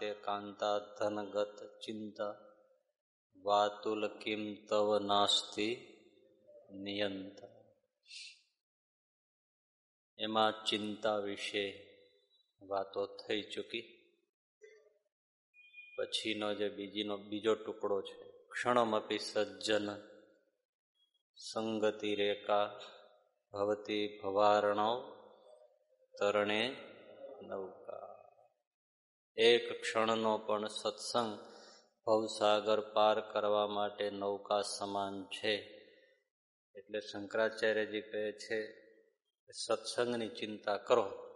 કાતે કાંતા ધનગત ચિંતા વાતુલ કિમ તવ નાસ્તિ નિયંતા એમાં ચિંતા વિશે વાતો થઈ ચૂકી પછીનો જે બીજીનો બીજો ટુકડો છે ક્ષણમપી સજ્જન સંગતિ રેખા ભવતી ભવારણવ તરણે નૌકા એક ક્ષણનો પણ સત્સંગ ભવસાગર પાર કરવા માટે નૌકા સમાન છે. એટલે શંકરાચાર્યજી કહે છે, સત્સંગની ચિંતા કરો.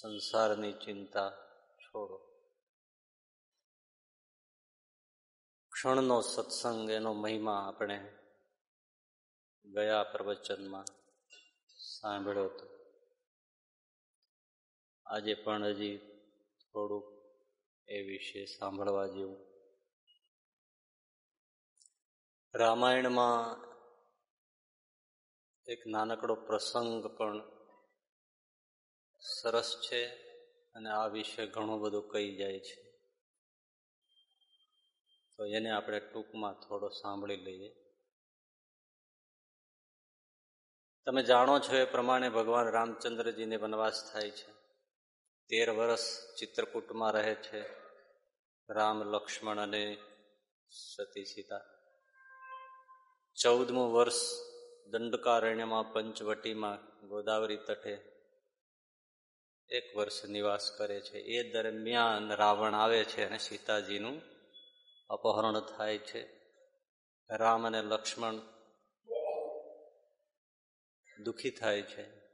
સંસારની ચિંતા છોડો. ક્ષણનો સત્સંગ એનો મહિમા આપણે ગયા પ્રવચનમાં સાંભળ્યો હતો. આજે પણ હજી થોડુંક એ વિશે સાંભળવા જેવું. રામાયણમાં એક નાનકડો પ્રસંગ પણ સરસ છે અને આ વિશે ઘણું બધું કહી જાય છે. તો એને આપણે ટૂંકમાં થોડો સાંભળી લઈએ. તમે જાણો છો એ પ્રમાણે ભગવાન રામચંદ્રજીને વનવાસ થાય છે. તેર વર્ષ ચિત્રકૂટમાં રહે છે. રામ, લક્ષ્મણ અને સતી સીતા. ચૌદમું વર્ષ દંડકારણ્યમાં પંચવટીમાં ગોદાવરી તટે એક વર્ષ નિવાસ કરે છે. એ દરમિયાન રાવણ આવે છે અને સીતાજીનું અપહરણ થાય છે. રામ અને લક્ષ્મણ દુઃખી થાય છે.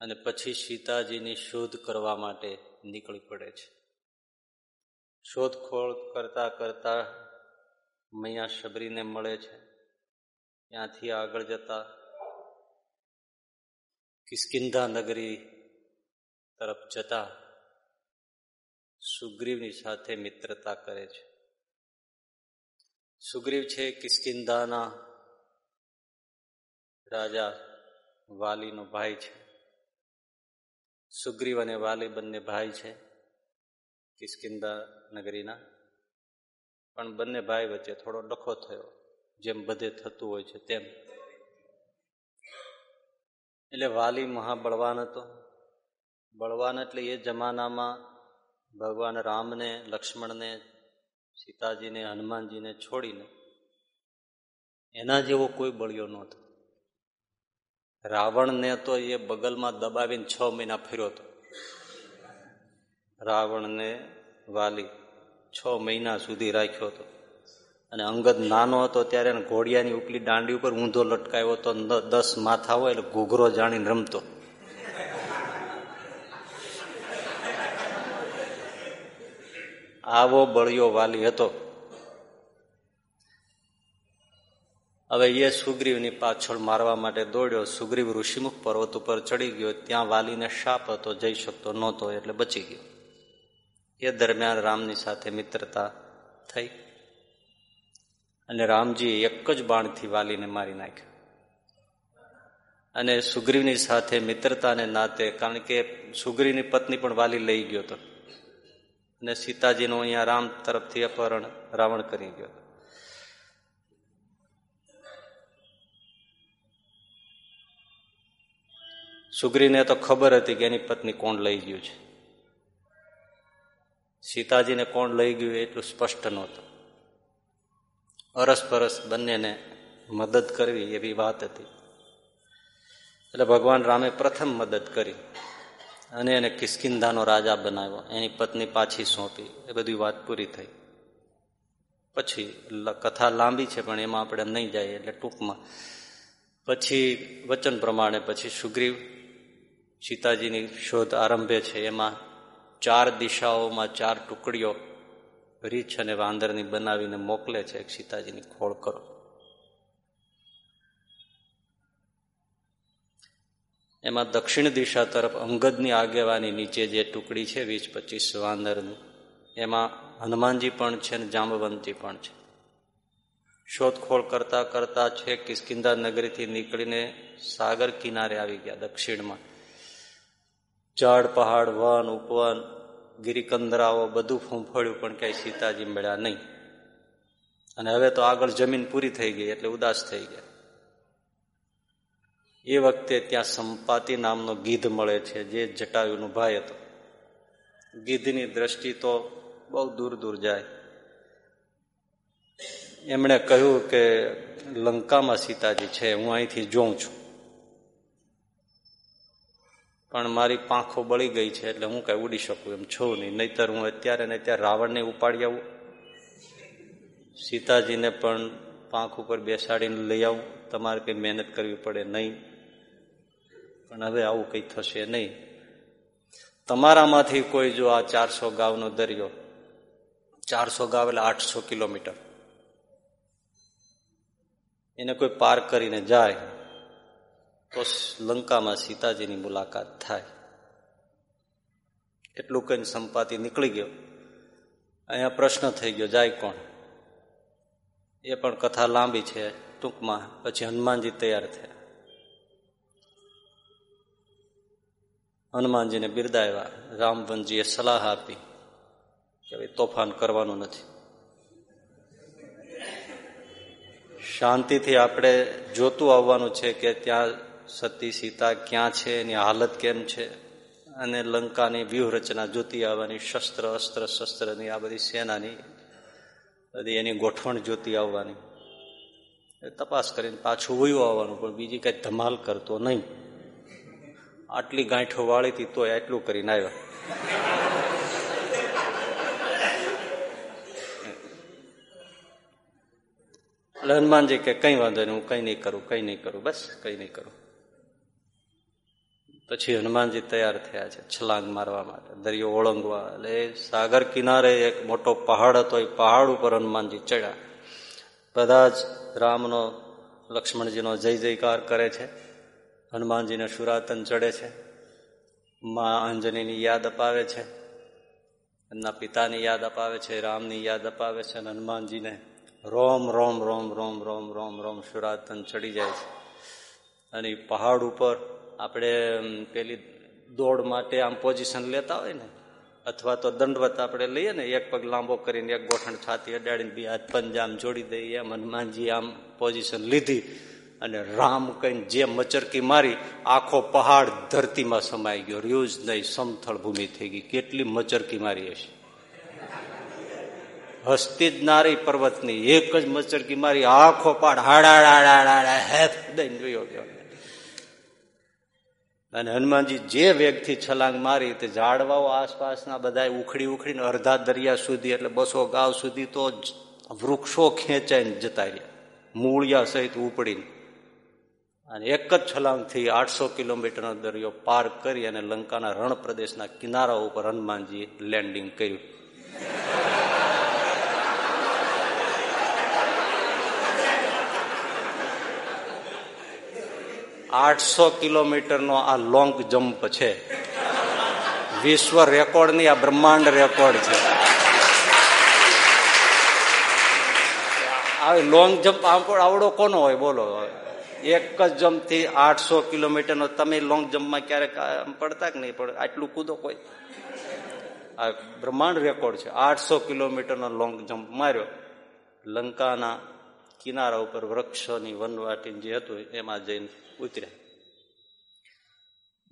અને પછી સીતાજીની શોધ કરવા માટે નીકળી પડે છે. શોધખોળ કરતા કરતા મૈયા શબરીને મળે છે. ત્યાંથી આગળ જતા કિસ્કિંધા નગરી તરફ જતા સુગ્રીવની સાથે મિત્રતા કરે છે. સુગ્રીવ છે કિસ્કિંધાના રાજા વાલીનો ભાઈ છે. સુગ્રીવ અને વાલી બંને ભાઈ છે, કિસ્કિંદા નગરીના. પણ બંને ભાઈ વચ્ચે થોડો ડખો થયો, જેમ બધે થતું હોય છે તેમ. એટલે વાલી મહાબળવાન હતો. બળવાન એટલે એ જમાનામાં ભગવાન રામને, લક્ષ્મણને, સીતાજીને, હનુમાનજીને છોડીને એના જેવો કોઈ બળ્યો નહોતો. રાવણને તો એ બગલમાં દબાવીને છ મહિના ફેર્યો હતો. રાવણને વાલી છ મહિના સુધી રાખ્યો હતો. અને અંગદ નાનો હતો ત્યારે એને ઘોડિયાની ઉપલી દાંડી ઉપર ઊંધો લટકાયો હતો. દસ માથા હોય એટલે ઘૂઘરો જાણીને રમતો. આવો બળિયો વાલી હતો. હવે એ સુગ્રીવની પાછળ મારવા માટે દોડ્યો. સુગ્રીવ ઋષિમુખ પર્વત ઉપર ચડી ગયો. ત્યાં વાલીને શાપ હતો, જઈ શકતો નહોતો, એટલે બચી ગયો. એ દરમિયાન રામની સાથે મિત્રતા થઈ અને રામજી એક જ બાણથી વાલીને મારી નાખ્યો. અને સુગ્રીવની સાથે મિત્રતાને નાતે, કારણ કે સુગ્રીવની પત્ની પણ વાલી લઈ ગયો હતો. અને સીતાજીનું અહીંયા રામ તરફથી અપહરણ, રાવણ કરી ગયો સુગ્રીને તો ખબર હતી કે એની પત્ની કોણ લઈ ગયું છે. સીતાજીને કોણ લઈ ગયું એટલું સ્પષ્ટ નહોતું. અરસપરસ બંનેને મદદ કરવી એવી વાત હતી. એટલે ભગવાન રામે પ્રથમ મદદ કરી અને એને કિસ્કિંધાનો રાજા બનાવ્યો. એની પત્ની પાછી સોંપી. એ બધી વાત પૂરી થઈ. પછી કથા લાંબી છે, પણ એમાં આપણે નહીં જઈએ એટલે ટૂંકમાં. પછી વચન પ્રમાણે પછી સુગ્રીવ સીતાજીની શોધ આરંભે છે. એમાં ચાર દિશાઓમાં ચાર ટુકડીઓ રીછ અને વાંદરની બનાવીને મોકલે છે. સીતાજીની ખોળ કરો. એમાં દક્ષિણ દિશા તરફ અંગદની આગેવાની નીચે જે ટુકડી છે, વીસ પચીસ વાંદરની, એમાં હનુમાનજી પણ છે ને જાંબવંતી પણ છે. શોધખોળ કરતા કરતા છે કિસ્કિંદા નગરીથી નીકળીને સાગર કિનારે આવી ગયા દક્ષિણમાં. ઝાડ, પહાડ, વન, ઉપવન, ગિરિકંદરાઓ બધું ફૂંફળ્યું પણ ક્યાંય સીતાજી મળ્યા નહીં. અને હવે તો આગળ જમીન પૂરી થઈ ગઈ, એટલે ઉદાસ થઈ ગયા. એ વખતે ત્યાં સંપાતિ નામનો ગીધ મળે છે, જે જટાયુનો ભાઈ હતો. ગીધની દ્રષ્ટિ તો બહુ દૂર દૂર જાય. એમણે કહ્યું કે, લંકામાં સીતાજી છે, હું અહીંથી જોઉં છું. પણ મારી પાંખો બળી ગઈ છે એટલે હું કઈ ઉડી શકું એમ છું નહીં. નહીતર હું અત્યારે ને અત્યારે રાવણને ઉપાડી આવું. સીતાજીને પણ પાંખ ઉપર બેસાડીને લઈ આવું. તમારે કંઈ મહેનત કરવી પડે નહીં. પણ હવે આવું કંઈ થશે નહીં. તમારામાંથી કોઈ જો આ ચારસો ગાવનો દરિયો, ચારસો ગાવ એટલે આઠસો કિલોમીટર, એને કોઈ પાર કરીને જાય. તો લંકામાં સીતાજીની મુલાકાત થાય. એટલું કહીને સંપાતિ નીકળી ગયો. અહીંયા પ્રશ્ન થઈ ગયો, જાય કોણ? એ પણ કથા લાંબી છે, ટૂંકમાં પછી હનુમાનજી તૈયાર થયા. હનુમાનજીને બિરદાવ્યા રામવનજીએ સલાહ આપી કે ભાઈ તોફાન કરવાનું નથી. શાંતિથી આપણે જોતું આવવાનું છે કે ત્યાં સતી, સીતા ક્યાં છે, એની હાલત કેમ છે? અને લંકાની વ્યૂહરચના જોતી આવવાની શસ્ત્ર, અસ્ત્ર, શસ્ત્રની, આ બધી સેનાની બધી એની ગોઠવણ જોતી આવવાની. તપાસ કરીને પાછું વયું આવવાનું, પણ બીજી કાંઈ ધમાલ કરતો નહીં. આટલી ગાંઠો વાળી હતી તોય આટલું કરીને આવ્યા. એટલે હનુમાનજી કે, કઈ વાંધો નહીં, હું કઈ નહીં કરું, કઈ નહીં કરું, બસ, કઈ નહીં કરું. પછી હનુમાનજી તૈયાર થયા છે છલાંગ મારવા માટે. દરિયો ઓળંગવા. એટલે સાગર કિનારે એક મોટો પહાડ હતો. એ પહાડ ઉપર હનુમાનજી ચડ્યા. બધા જ રામનો, લક્ષ્મણજીનો જય જયકાર કરે છે. હનુમાનજીને સુરાતન ચડે છે. મા અંજનીની યાદ અપાવે છે. એમના પિતાની યાદ અપાવે છે. રામની યાદ અપાવે છે. અને હનુમાનજીને રોમ રોમ રોમ રોમ રોમ રોમ રોમ સુરાતન ચડી જાય છે. અને પહાડ ઉપર આપણે પેલી દોડ માટે આમ પોઝિશન લેતા હોય ને, અથવા તો દંડવત આપણે લઈએ ને, એક પગ લાંબો કરીને એક ગોઠણ છાતી અડાડીને બી હાથ પંજામ જોડી દઈએ, એમ હનુમાનજી આમ પોઝિશન લીધી અને રામ કહીને જે મચરકી મારી, આખો પહાડ ધરતીમાં સમાઈ ગયો, રહ્યું નહીં, સમથળ ભૂમિ થઈ ગઈ. કેટલી મચરકી મારી હશે? હસ્તી જ નારી પર્વતની, એક જ મચરકી મારી, આખો પાડ હાડા હેફ દઈને જોયો ગયો. અને હનુમાનજી જે વેગથી છલાંગ મારી તે ઝાડવાઓ આસપાસના બધા ઉખડી ઉખડીને અડધા દરિયા સુધી એટલે બસો ગાવ સુધી તો વૃક્ષો ખેંચાઈને જતા રહ્યા. મૂળિયા સહિત ઉપડીને. અને એક જ છલાંગથી આઠસો કિલોમીટરનો દરિયો પાર કરી અને લંકાના રણ પ્રદેશના કિનારા ઉપર હનુમાનજીએ લેન્ડિંગ કર્યું. આઠસો કિલોમીટરનો આ લોંગ જમ્પ છે. વિશ્વ રેકોર્ડની આ બ્રહ્માંડ રેકોર્ડ છે. આ લોંગ જમ્પ આવડો કોનો હોય? બોલો. એક જ જમ્પથી આઠસો કિલોમીટરનો તમે લોંગ જમ્પમાં ક્યારેક પડતા કે નહીં? પડે આટલું કૂદો કોઈ. આ બ્રહ્માંડ રેકોર્ડ છે. આઠસો કિલોમીટરનો લોંગ જમ્પ માર્યો. લંકાના કિનારા ઉપર વૃક્ષોની વનવાટી જે હતું એમાં જઈને ઉતર્યા.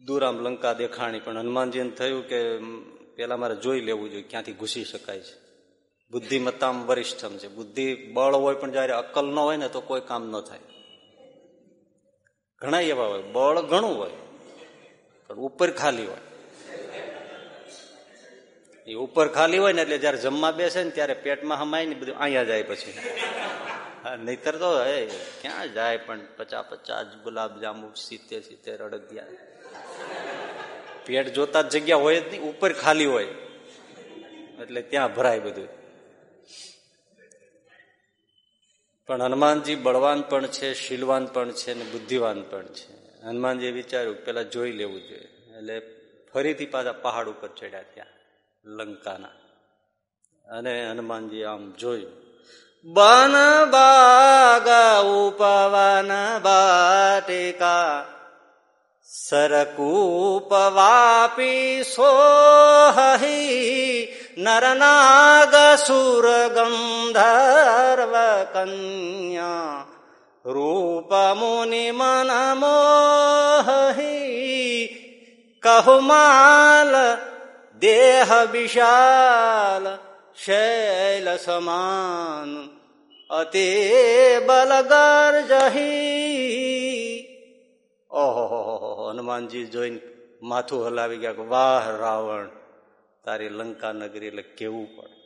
દુરામ લંકા દેખાણી પણ હનુમાનજીને થયું કે પેલા મારે જોઈ લેવું જોઈએ, ક્યાંથી ઘૂસી શકાય છે. બુદ્ધિમત્તામ વરિષ્ઠમ છે. બુદ્ધિ બળ હોય પણ જયારે અક્કલ ન હોય ને તો કોઈ કામ ન થાય. ઘણા એવા હોય. બળ ઘણું હોય, પણ ઉપર ખાલી હોય. એ ઉપર ખાલી હોય ને એટલે જયારે જમવા બેસે ને ત્યારે પેટમાં હમાય ને બધું અહીંયા જાય પછી. નહીતર તો હે ક્યાં જાય પણ પચાસ પચાસ ગુલાબ જાંબુ સિત્તેર સિત્તેર અડગ્યા પેટ જોતા જ જગ્યા હોય જ નહીં, ઉપર ખાલી હોય. એટલે ત્યાં ભરાય બધું. પણ હનુમાનજી બળવાન પણ છે, શીલવાન પણ છે ને બુદ્ધિવાન પણ છે. હનુમાનજીએ વિચાર્યું, પેલા જોઈ લેવું જોઈએ. એટલે ફરીથી પાછા પહાડ ઉપર ચડ્યા ત્યાં, લંકાના. અને હનુમાનજી આમ જોયું. બન બાગ ઉપવન બાટિકા સરકૂપ વાપી સોહી નરનાગ સુર ગંધર્વ કન્યા રૂપ મુનિ મન મોહી કહુમાલ દેહ વિશાલ શૈલ સમાન અતિ બલગર જહી ઓહો હનુમાનજી જોઈને માથું હલાવી ગયા વાહ, રાવણ, તારી લંકા નગરી એટલે કેવું પડે.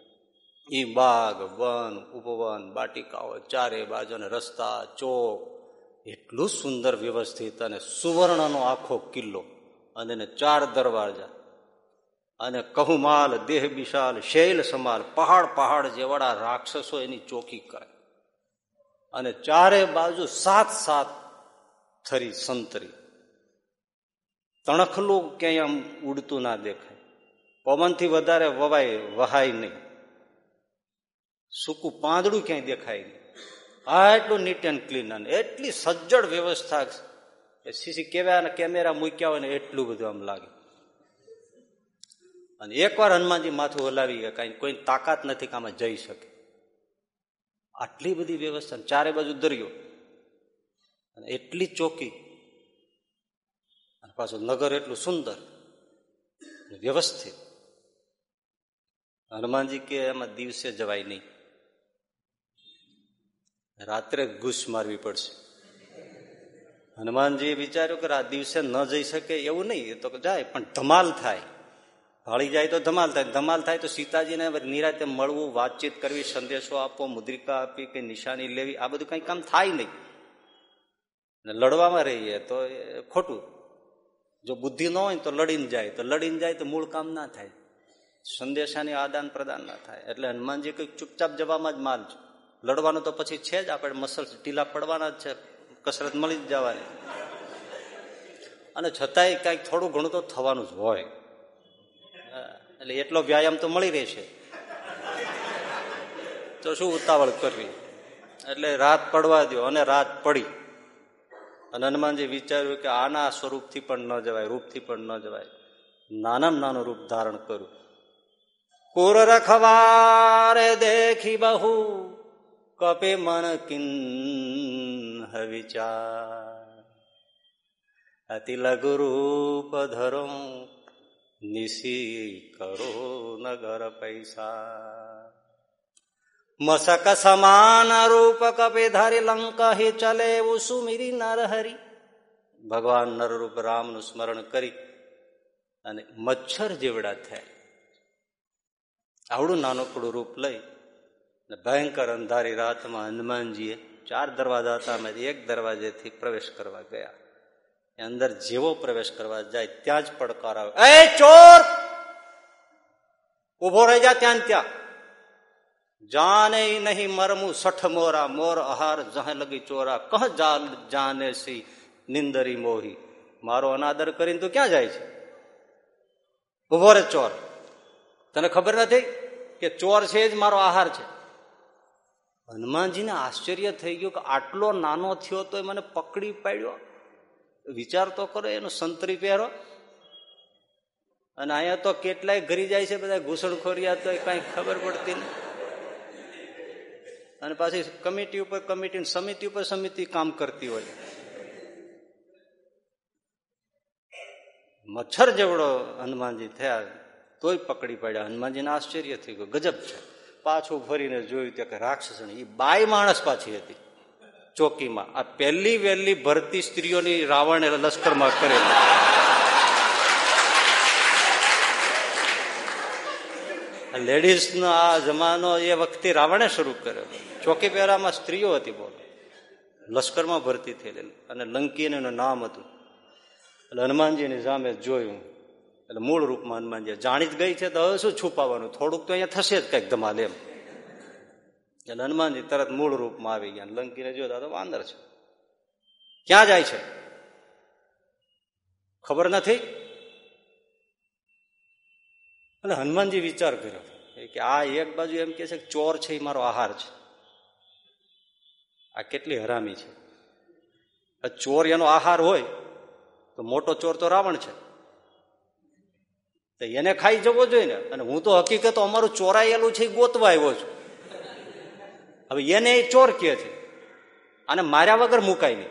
ઈ બાગ, વન, ઉપવન, બાટિકાઓ, ચારે બાજુ રસ્તા, ચોક, એટલું સુંદર વ્યવસ્થિત અને સુવર્ણનો આખો કિલ્લો અને ચાર દરવાજા અને કહુમાલ દેહ વિશાલ શૈલ સમાલ, પહાડ પહાડ જેવાળા રાક્ષસો એની ચોકી કરે. અને ચારે બાજુ સાત સાત થરી સંતરી. તણખલું ક્યાંય આમ ઉડતું ના દેખાય. પવનથી વધારે વવાય, વહાય નહીં. સૂકું પાંદડું ક્યાંય દેખાય નહીં. આટલું નીટ એન્ડ ક્લીન અને એટલી સજ્જડ વ્યવસ્થા સીસી કેવા કેમેરા મૂક્યા હોય ને એટલું બધું આમ લાગે. અને એકવાર હનુમાનજી માથું હલાવી ગયા, કઈ કોઈ તાકાત નથી કે આમાં જઈ શકે. આટલી બધી વ્યવસ્થા ચારે બાજુ દરિયો. અને એટલી ચોકી. અને પાછું નગર એટલું સુંદર વ્યવસ્થિત. હનુમાનજી કે એમાં દિવસે જવાય નહીં. રાત્રે ઘૂસ મારવી પડશે. હનુમાનજીએ વિચાર્યું કે આ દિવસે ન જઈ શકે એવું નહીં, એ તો જાય, પણ ધમાલ થાય. ભાળી જાય તો ધમાલ થાય. ધમાલ થાય તો સીતાજીને નિરાતે મળવું, વાતચીત કરવી, સંદેશો આપવો, મુદ્રિકા આપવી કે નિશાની લેવી, આ બધું કઈ કામ થાય નહીં. લડવામાં રહીએ તો ખોટું. જો બુદ્ધિ ન હોય તો લડીને જાય. તો લડીને જાય તો મૂળ કામ ના થાય. સંદેશાની આદાન પ્રદાન ના થાય. એટલે હનુમાનજી કંઈક ચૂપચાપ જવામાં જ માલ લડવાનું તો પછી છે જ, આપણે મસલ ઢીલા પડવાના જ છે. કસરત મળી જ જવાની. અને છતાંય કંઈક થોડું ઘણું તો થવાનું જ હોય. એટલે એટલો વ્યાયામ તો મળી રહેશે તો શું ઉતાવળ કરવી? એટલે રાત પડવા દો અને રાત પડી. અને હનુમાનજી વિચાર્યું કે આના સ્વરૂપથી પણ ન જવાય, રૂપથી પણ ન જવાય. નાનામાં નાનું રૂપ ધારણ કર્યું કુર રખવારે દેખી બહુ, કપે મન કિન વિચાર. અતિ લઘુ રૂપ ધરો નિશી કરો નગર પૈસા. મસક સમાન રૂપ કપે ધારી લંકા હે ચલે એવું સુમિરી નરહરી. ભગવાન નરરૂપ રામનું સ્મરણ કરી અને મચ્છર જેવડા થયા. આવડું નાનકડું રૂપ લઈ ભયંકર અંધારી રાતમાં હનુમાનજીએ ચાર દરવાજા હતા, અમે એક દરવાજેથી પ્રવેશ કરવા ગયા. અંદર જેવો પ્રવેશ કરવા જાય ત્યાં જ પડકાર આવે. એ ચોર! ઊભો રહી જા ત્યાં ત્યાં. જાને નહીં મરમું, સઠ મોરા, મોર આહાર જહાં લગી ચોરા. કહ જાલ જાને સી નિંદરી મોહી? મારો અનાદર કરીને તું ક્યાં જાય છે? ઊભો રે ચોર. તને ખબર નથી કે ચોર છે જ મારો આહાર છે? હનુમાનજીને આશ્ચર્ય થઈ ગયું કે આટલો નાનો થયો તો મને પકડી પાડ્યો. વિચાર તો કરો, એનો સંતરી પહેરો. અને અહીંયા તો કેટલાય ઘરી જાય છે, બધા ઘૂસણખોરિયા તો કઈ ખબર પડતી નહીં અને પાછી કમિટી ઉપર કમિટી સમિતિ ઉપર સમિતિ કામ કરતી હોય. મચ્છર જેવડો હનુમાનજી થયા, તોય પકડી પડ્યા. હનુમાનજીને આશ્ચર્ય થઈ ગયું, ગજબ છે. પાછું ફરીને જોયું ત્યાં કે રાક્ષસણી એ બાય માણસ પાછી હતી. ચોકીમાં. આ પહેલી વહેલી ભરતી સ્ત્રીઓની રાવણે લશ્કરમાં કરેલી. લેડીઝનો આ જમાનો એ વખતે રાવણે શરૂ કર્યો. ચોકી પહેરામાં સ્ત્રીઓ હતી બોલો લશ્કરમાં ભરતી થયેલી. અને લંકીને એનું નામ હતું. એટલે હનુમાનજીની સામે જોયું. એટલે મૂળ રૂપમાં હનુમાનજી જાણી જ ગઈ છે તો હવે શું છુપાવવાનું? થોડુંક તો અહીંયા થશે જ કંઈક ધમાલ એમ. એટલે હનુમાનજી તરત મૂળ રૂપમાં આવી ગયા. લંકીને જોતા તો વાંદર છે. ક્યાં જાય છે? ખબર નથી? અને હનુમાનજી વિચાર કર્યો કે આ એક બાજુ એમ કે છે કે ચોર છે એ મારો આહાર છે. આ કેટલી હરામી છે. ચોર એનો આહાર હોય તો મોટો ચોર તો રાવણ છે. તો એને ખાઈ જવો જોઈએ ને. અને હું તો હકીકત અમારું ચોરાયેલું છે એ ગોતવા આવ્યો છું. હવે એને એ ચોર કહે છે અને માર્યા વગર મુકાય નહીં.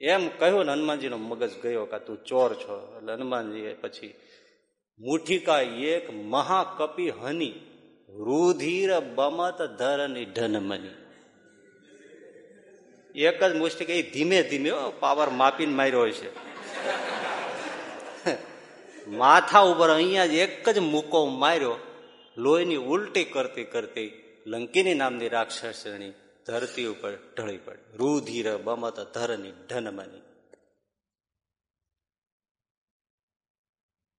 એમ કહ્યું ને હનુમાનજીનો મગજ ગયો કે તું ચોર છો. એટલે હનુમાનજીએ પછી, મુઠિકા એક મહાકપી હની, રુધિર બમત ધરની ઢનમની. એક જ મુષ્ટિક એ ધીમે ધીમે પાવર માપીને માર્યો હોય છે. માથા ઉપર અહીંયા જ એક જ મૂકો માર્યો લોહીની ઉલટી કરતી કરતી લંકીની નામની રાક્ષસણી ધરતી ઉપર ઢળી પડી. રુધિર, બમત, ધરની, ધનમની.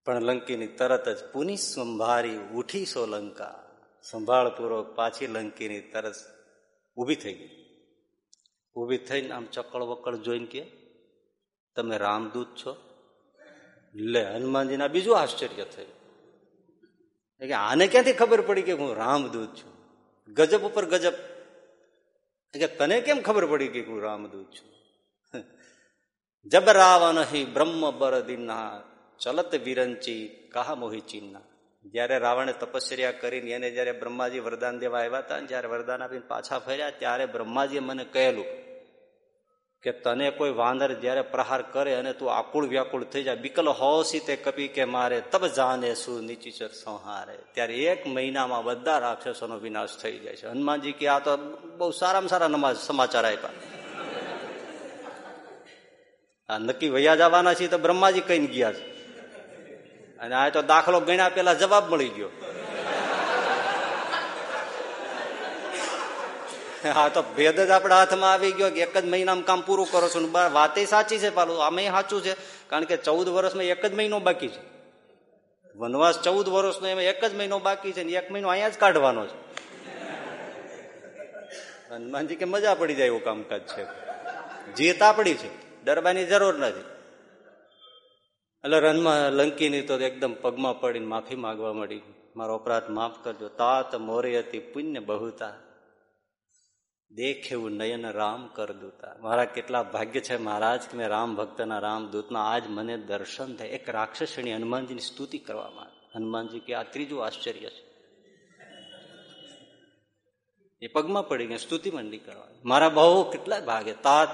પણ લંકીની તરત જ પુનિ સંભારી ઉઠી સો લંકા. સંભાળપૂર્વક પાછી લંકીની તરત ઊભી થઈ ગઈ. ઊભી થઈને આમ ચકળ વકળ જોઈને કે, તમે રામદૂત છો? લે, હનુમાનજીના બીજું આશ્ચર્ય થયું. કે આને ક્યાંથી ખબર પડી કે હું રામદૂત છું? ગજબ ઉપર ગજબ. કે તને કેમ ખબર પડી કે હું રામદૂત છું? જબ રાવણ હિ બ્રહ્મ બરદિના ચલત વિરંચી કહા મોહી ચિન્ના. જયારે રાવણે તપશ્ચર્યા કરીને એને જયારે બ્રહ્માજી વરદાન દેવા આવ્યા હતા, જયારે વરદાન આપીને પાછા ફર્યા, ત્યારે બ્રહ્માજીએ મને કહેલું કે તને કોઈ વાંદર જયારે પ્રહાર કરે અને તું આકુળ વ્યાકુળ થઈ જાય બિકલ હોશી તે કપી કે મારે, તબ જાને શું નીચી સંહારે. ત્યારે એક મહિનામાં બધા રાક્ષસોનો વિનાશ થઈ જાય છે. હનુમાનજી કે આ તો બહુ સારામાં સારા નમાજ સમાચાર આપ્યા આ નક્કી વૈયા જવાના છે તો બ્રહ્માજી કઈ ગયા છે. અને આ તો દાખલો ગણ્યા પેલા જવાબ મળી ગયો. હા, તો ભેદ જ આપણા હાથમાં આવી ગયો કે એક જ મહિનામાં કામ પૂરું કરો છો. વાતે સાચી છે પાલું આમે સાચું છે. કારણ કે ચૌદ વર્ષમાં એક જ મહિનો બાકી છે. વનવાસ ચૌદ વર્ષનો એમાં એક જ મહિનો બાકી છે ને એક મહિનો અહીંયા જ કાઢવાનો છે. હનુમાનજી કે મજા પડી જાય એવું કામકાજ છે. જીત આપડી છે, ડરવાની જરૂર નથી. એટલે રનમાં લંકીની તો એકદમ પગમાં પડીને માફી માંગવા મળી મારો અપરાધ માફ કરજો. તાત મોરી હતી પુણ્ય બહુતા. દેખેવું નયન રામ કર દૂતા. મારા કેટલા ભાગ્ય છે મહારાજ કે મેં રામ ભક્તના રામ દૂતના આજ મને દર્શન થાય. એક રાક્ષસણી હનુમાનજીની સ્તુતિ કરવામાં હનુમાનજી કે આ ત્રીજું આશ્ચર્ય છે. એ પગમાં પડી ગયા સ્તુતિ મંડી કરવા. મારા બહુ કેટલા ભાગ્ય. તાત,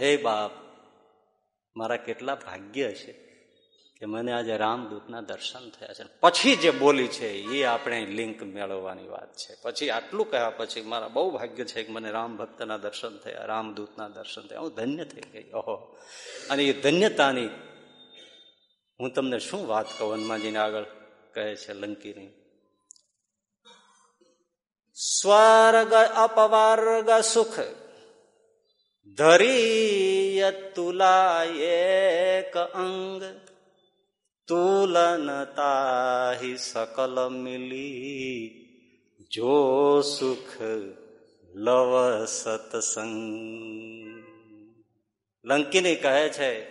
હે બાપ, મારા કેટલા ભાગ્ય છે. કે મને આજે રામદૂતના દર્શન થયા છે. પછી જે બોલી છે, એ આપણે લિંક મેળવવાની વાત છે. પછી આટલું કહ્યા પછી મારા બહુ ભાગ્ય છે કે મને રામ ભક્તના દર્શન થયા, રામદૂતના દર્શન થયા. હું ધન્ય થઈ ગઈ. ઓહો. અને એ ધન્યતાની, હું તમને શું વાત કહું? હનુમાનજીને આગળ કહે છે લંકીની. સ્વર્ગ અપવર્ગ સુખ ધરી તુલા એક અંગ તુલનતા સકલ મિલી. જો સુખ લવ સત્સંગ. લંકિની કહે છે,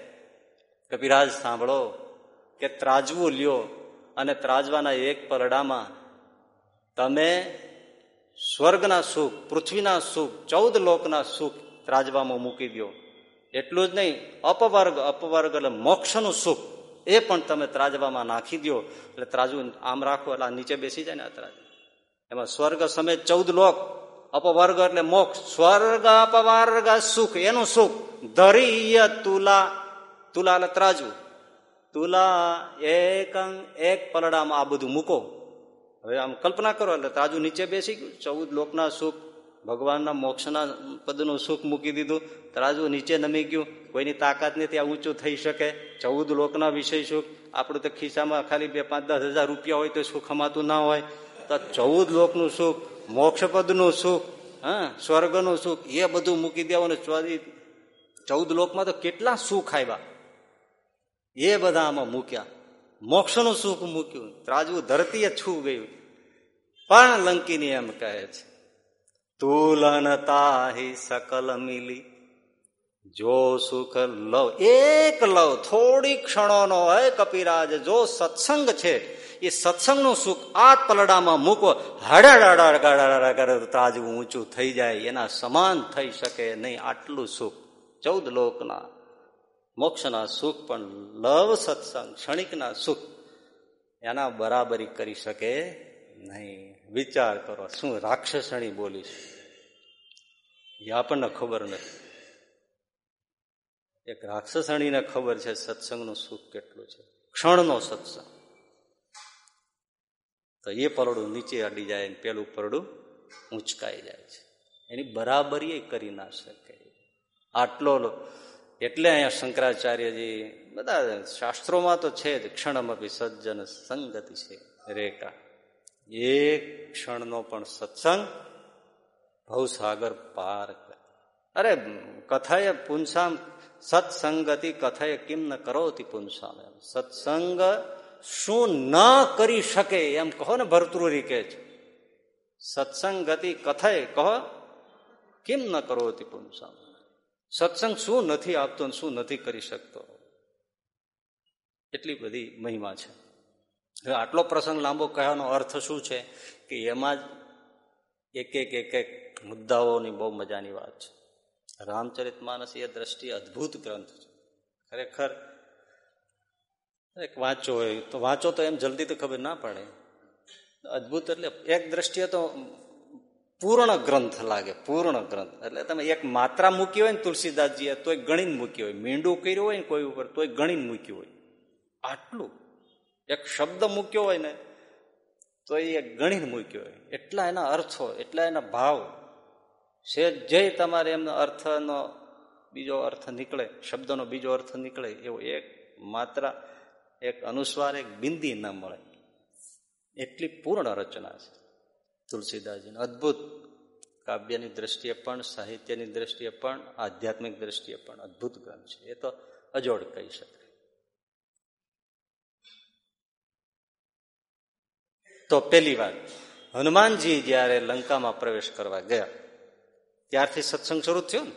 કપિરાજ, સાંભળો કે ત્રાજવું લ્યો અને ત્રાજવાના એક પરડામાં તમે સ્વર્ગના સુખ, પૃથ્વીના સુખ, ચૌદ લોકના સુખ ત્રાજવામાં મૂકી દો એટલું જ નહીં, અપવર્ગ અપવર્ગ એટલે મોક્ષનું સુખ. એ પણ તમે ત્રાજવામાં નાખી દો એટલે ત્રાજુ આમ રાખો એટલે નીચે બેસી જાય ને આ ત્રાજુ. એમાં સ્વર્ગ સમેત ચૌદ લોક. અપવર્ગ એટલે મોક્ષ. સ્વર્ગ, અપવર્ગ, સુખ. એનું સુખ? ધરીય તુલા. તુલા એટલે ત્રાજુ. તુલા એક એક પલડામાં આ બધું મૂકો. હવે આમ કલ્પના કરો એટલે તાજુ નીચે બેસી ગયું. ચૌદ લોકના સુખ. ભગવાનના મોક્ષના પદનું સુખ મૂકી દીધું. તરાજુ નીચે નમી ગયું. કોઈની તાકાત નથી, આ ઊંચું થઈ શકે. ચૌદ લોકના વિષય સુખ આપણું તો ખિસ્સામાં ખાલી બે પાંચ દસ હજાર રૂપિયા હોય તો સુખ અમાતું ના હોય? તો ચૌદ લોકનું સુખ, મોક્ષપદનું સુખ, હા, સ્વર્ગનું સુખ, એ બધું મૂકી દેવાનું ચૌદ લોકમાં તો કેટલા સુખ આવ્યા? એ બધા આમાં મૂક્યા. મોક્ષનું સુખ મૂક્યું. ત્રાજવું ધરતીએ છૂ ગયું. પણ લંકીની એમ કહે છે તુલનતા હિ સકલ મિલી જો સુખ લવ, એક લવ થોડી ક્ષણોનો હે કપિરાજ, જો સત્સંગ છે, એ સત્સંગનું સુખ આ પલડામાં મૂકો તાજવું ઊંચું થઈ જાય, એના સમાન થઈ શકે નહીં આટલું સુખ. ચૌદ લોકના, મોક્ષના સુખ, પણ લવ સત્સંગ, ક્ષણિકના સુખ, એના બરાબરી કરી શકે નહીં. વિચાર કરો, શું રાક્ષસણી બોલીશ? એ આપણને ખબર નથી. એક રાક્ષસણીને ખબર છે સત્સંગનું સુખ કેટલું છે. ક્ષણનો સત્સંગ. તો એ પરડું નીચે અડી જાય પેલું પરડું ઊંચકાઈ જાય છે. એની બરાબરી કરી ના શકે. આટલો એટલે અહીંયા શંકરાચાર્યજી બધા શાસ્ત્રોમાં તો છે જ ક્ષણમપી સજ્જન સંગતિ છે, રેખા. એક ક્ષણનો પણ સત્સંગ ભવસાગર પાર અરે, કથાએ પુનસામ સત્સંગતિ કથાએ કેમ ન કરોતી પુનસામ? એમ સત્સંગ શું ન કરી શકે એમ કહો ને ભરતૃરી કે છે. સત્સંગતિ કથાએ કહો, કેમ ન કરોતી પુનસામ? સત્સંગ શું નથી આપતો શું નથી કરી શકતો? એટલી બધી મહિમા છે. હવે આટલો પ્રસંગ લાંબો કહેવાનો અર્થ શું છે? કે એમાં જ એક એક એક એક મુદ્દાઓની બહુ મજાની વાત છે. રામચરિત માનસ એ દ્રષ્ટિએ અદભુત ગ્રંથ છે. ખરેખર, એક વાંચો હોય તો વાંચો તો એમ જલ્દી તો ખબર ના પડે. અદભુત એટલે એક દ્રષ્ટિએ તો પૂર્ણ ગ્રંથ લાગે, પૂર્ણ ગ્રંથ. એટલે તમે એક માત્રા મૂકી હોય ને તુલસીદાસજીએ, તોય ગણીને મૂકી હોય. મીંડું કર્યું હોય ને કોઈ ઉપર, તોય ગણીને મૂક્યું હોય. આટલું. એક શબ્દ મૂક્યો હોય ને, તો એ ગણીને મૂક્યો હોય. એટલા એના અર્થો, એટલા એના ભાવ. જે તમારે એમનો અર્થનો બીજો અર્થ નીકળે, શબ્દનો બીજો અર્થ નીકળે, એવો એક માત્ર, એક અનુસ્વાર, એક બિંદી ન મળે. એટલી પૂર્ણ રચના છે. તુલસીદાસજીને અદ્ભુત કાવ્યની દ્રષ્ટિએ પણ, સાહિત્યની દ્રષ્ટિએ પણ, આધ્યાત્મિક દ્રષ્ટિએ પણ અદ્ભુત ગ્રંથ છે. એ તો અજોડ કહી શકાય. તો પેલી વાત. હનુમાનજી જ્યારે લંકામાં પ્રવેશ કરવા ગયા ત્યારથી સત્સંગ શરૂ થયો ને?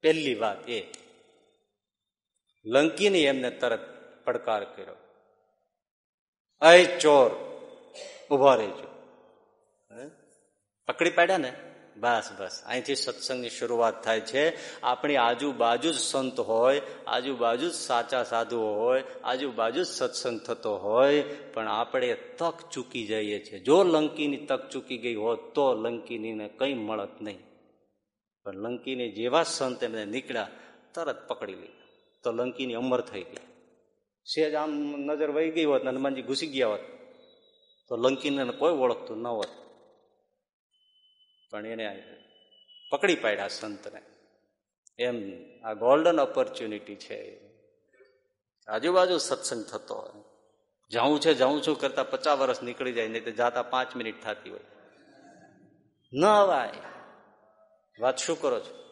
પહેલી વાત એ, લંકીને એમને તરત પડકાર કર્યો. અય ચોર ઊભા રહેજો. પકડી પાડ્યા ને? બસ બસ. અહીંથી સત્સંગની શરૂઆત થાય છે. આપણી આજુબાજુ જ સંત હોય, આજુબાજુ જ સાચા સાધુઓ હોય, આજુબાજુ જ સત્સંગ થતો હોય, પણ આપણે તક ચૂકી જઈએ છીએ. જો લંકીની તક ચૂકી ગઈ હોત, તો લંકીનીને કંઈ મળત નહીં. પણ લંકીની જેવા સંત એમને નીકળ્યા, તરત પકડી લીધા. તો લંકીની અમર થઈ ગઈ. સેજ આમ નજર વહી ગઈ હોત હનુમાનજી ઘૂસી ગયા હોત, તો લંકીને કોઈ ઓળખતું ન હોત. પણ એને પકડી પાડ્યા સંતને. એમ આ ગોલ્ડન ઓપોર્ચ્યુનિટી છે આજુબાજુ સત્સંગ થતો હોય. જાઉં છે, જાઉં છું કરતા પચાસ વર્ષ નીકળી જાય, નહીં તો જાતા પાંચ મિનિટ થતી હોય. ન અવાય. વાત શું કરો છો?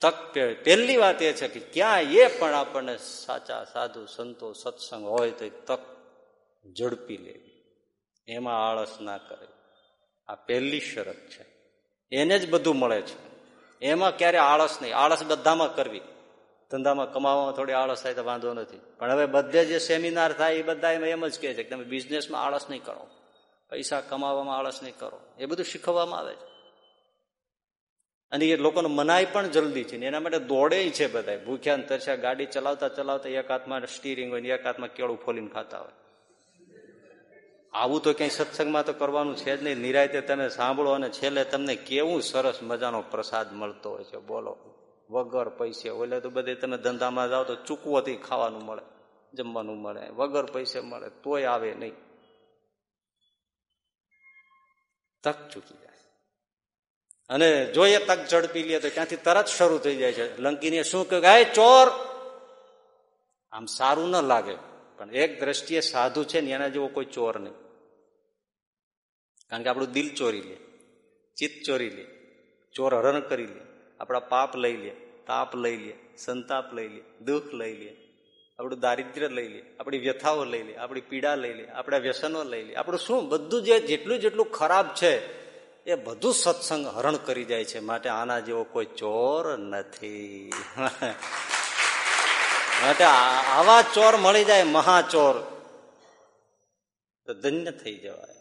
તક પહેલી વાત એ છે કે ક્યાં એ પણ આપણને સાચા સાધુ, સંતો, સત્સંગ હોય તો તક ઝડપી લેવી. એમાં આળસ ના કરે. આ પહેલી શરત છે. એને જ બધું મળે છે. એમાં ક્યારે આળસ નહીં. આળસ બધામાં કરવી. ધંધામાં કમાવામાં થોડી આળસ થાય તો વાંધો નથી. પણ હવે બધે જે સેમિનાર થાય એ બધા એમ એમ જ કહે છે કે તમે બિઝનેસમાં આળસ નહીં કરો. પૈસા કમાવામાં આળસ નહીં કરો. એ બધું શીખવવામાં આવે છે. અને એ લોકોને મનાય પણ જલ્દી છે ને એના માટે દોડે છે બધા ભૂખ્યા તરસ્યા, ગાડી ચલાવતા ચલાવતા એક હાથમાં સ્ટીરિંગ હોય ને એક હાથમાં કેળું ફોલીને ખાતા હોય. આવું તો ક્યાંય સત્સંગમાં તો કરવાનું છે જ નહીં. નિરાયતે તમે સાંભળો અને છેલ્લે તમને કેવું સરસ મજાનો પ્રસાદ મળતો હોય છે. બોલો. વગર પૈસે. ઓલે તો બધે તમે ધંધામાં જાઓ તો ચૂકવોથી ખાવાનું મળે, જમવાનું મળે. વગર પૈસે મળે. તોય આવે નહીં. તક ચૂકી જાય. અને જો એ તક ઝડપી લે તો ક્યાંથી તરત શરૂ થઈ જાય છે. લંકીને શું કહ્યું ચોર! આમ સારું ન લાગે. પણ એક દ્રષ્ટિએ સાધુ છે ને એના જેવો કોઈ ચોર નહીં. કારણ કે આપણું દિલ ચોરી લે, ચિત્ત ચોરી લે, ચોર હરણ કરી લે, આપણા પાપ લઈ લે, તાપ લઈ લે, સંતાપ લઈ લે, દુઃખ લઈ લે, આપણું દારિદ્ર્ય લઈ લે, આપણી વ્યથાઓ લઈ લે, આપણી પીડા લઈ લે, આપણા વ્યસનો લઈ લે. આપણું શું? બધું જે જેટલું જેટલું ખરાબ છે, એ બધું સત્સંગ હરણ કરી જાય છે. માટે આના જેવો કોઈ ચોર નથી. આવા ચોર મળી જાય મહાચોર તો ધન્ય થઈ જવાય.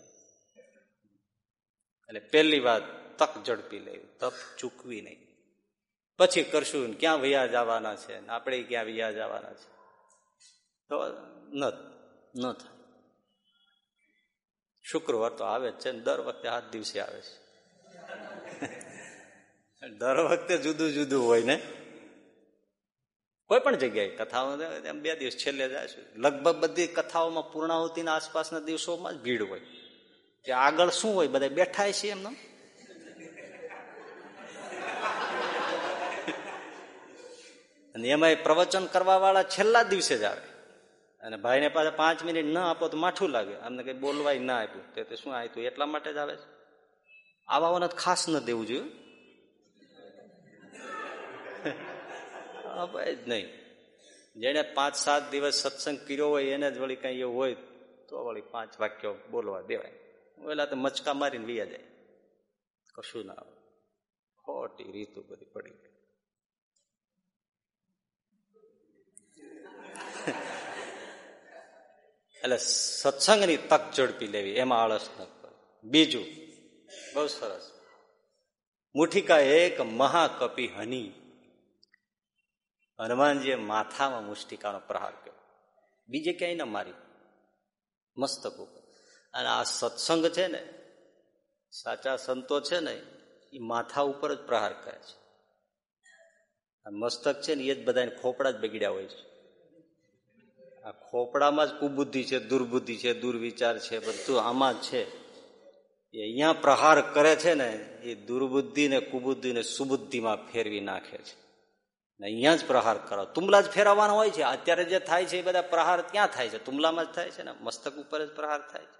એટલે પહેલી વાત, તક ઝડપી લેવી તક ચૂકવી નહીં. પછી કરશું ક્યાં વૈયા જવાના છે આપણે ક્યાં વૈયા જવાના છે? તો ન ન થાય. શુક્રવાર તો આવે જ છે દર વખતે આ દિવસે આવે છે. દર વખતે જુદું જુદું હોય ને. કોઈ પણ જગ્યાએ. કથાઓ બે દિવસ છેલ્લે જાય છે. લગભગ બધી કથાઓમાં પૂર્ણાહુતિના આસપાસના દિવસોમાં જ ભીડ હોય. કે આગળ શું હોય બધા બેઠા છે એમનો? અને એમાં પ્રવચન કરવા વાળા છેલ્લા દિવસે જ આવે. અને ભાઈને પાસે પાંચ મિનિટ ના આપો તો માઠું લાગે. અમને કઈ બોલવાય ના આપ્યું. તે શું આપ્યું? એટલા માટે જ આવે છે. આવાઓને ખાસ ન દેવું જોઈએ. ભાઈ જ નહીં. જેને પાંચ સાત દિવસ સત્સંગ કર્યો હોય, એને જ વળી કઈ એવું હોય, તો વળી પાંચ વાક્યો બોલવા દેવાય. ઓલા તો મચકા મારીને વિયા જાય. કશું ના આવે. ખોટી રીતુ બધી પડી ગઈ. એટલે સત્સંગની તક ઝડપી લેવી, એમાં આળસ ન બીજું, બહુ સરસ. મુઠિકા એક મહાકપી હની. હનુમાનજીએ માથામાં મુષ્ટિકાનો પ્રહાર કર્યો. બીજે ક્યાંય ન મારી. મસ્તક ઉપર. અને આ સત્સંગ છે ને, સાચા સંતો છે ને, એ માથા ઉપર જ પ્રહાર કરે છે. મસ્તક છે ને, એ જ બધાને ખોપડા જ બગડ્યા હોય છે. આ ખોપડામાં જ કુબુદ્ધિ છે, દુર્બુદ્ધિ છે, દુર્વિચાર છે, બધું આમાં જ છે. એ અહીંયા પ્રહાર કરે છે ને, એ દુર્બુદ્ધિ ને કુબુદ્ધિ ને સુબુદ્ધિમાં ફેરવી નાખે છે. અહીંયા જ પ્રહાર કરો. તુમલા જ ફેરવવાના હોય છે. અત્યારે જે થાય છે એ બધા પ્રહાર ક્યાં થાય છે? તુમલામાં જ થાય છે ને? મસ્તક ઉપર જ પ્રહાર થાય છે.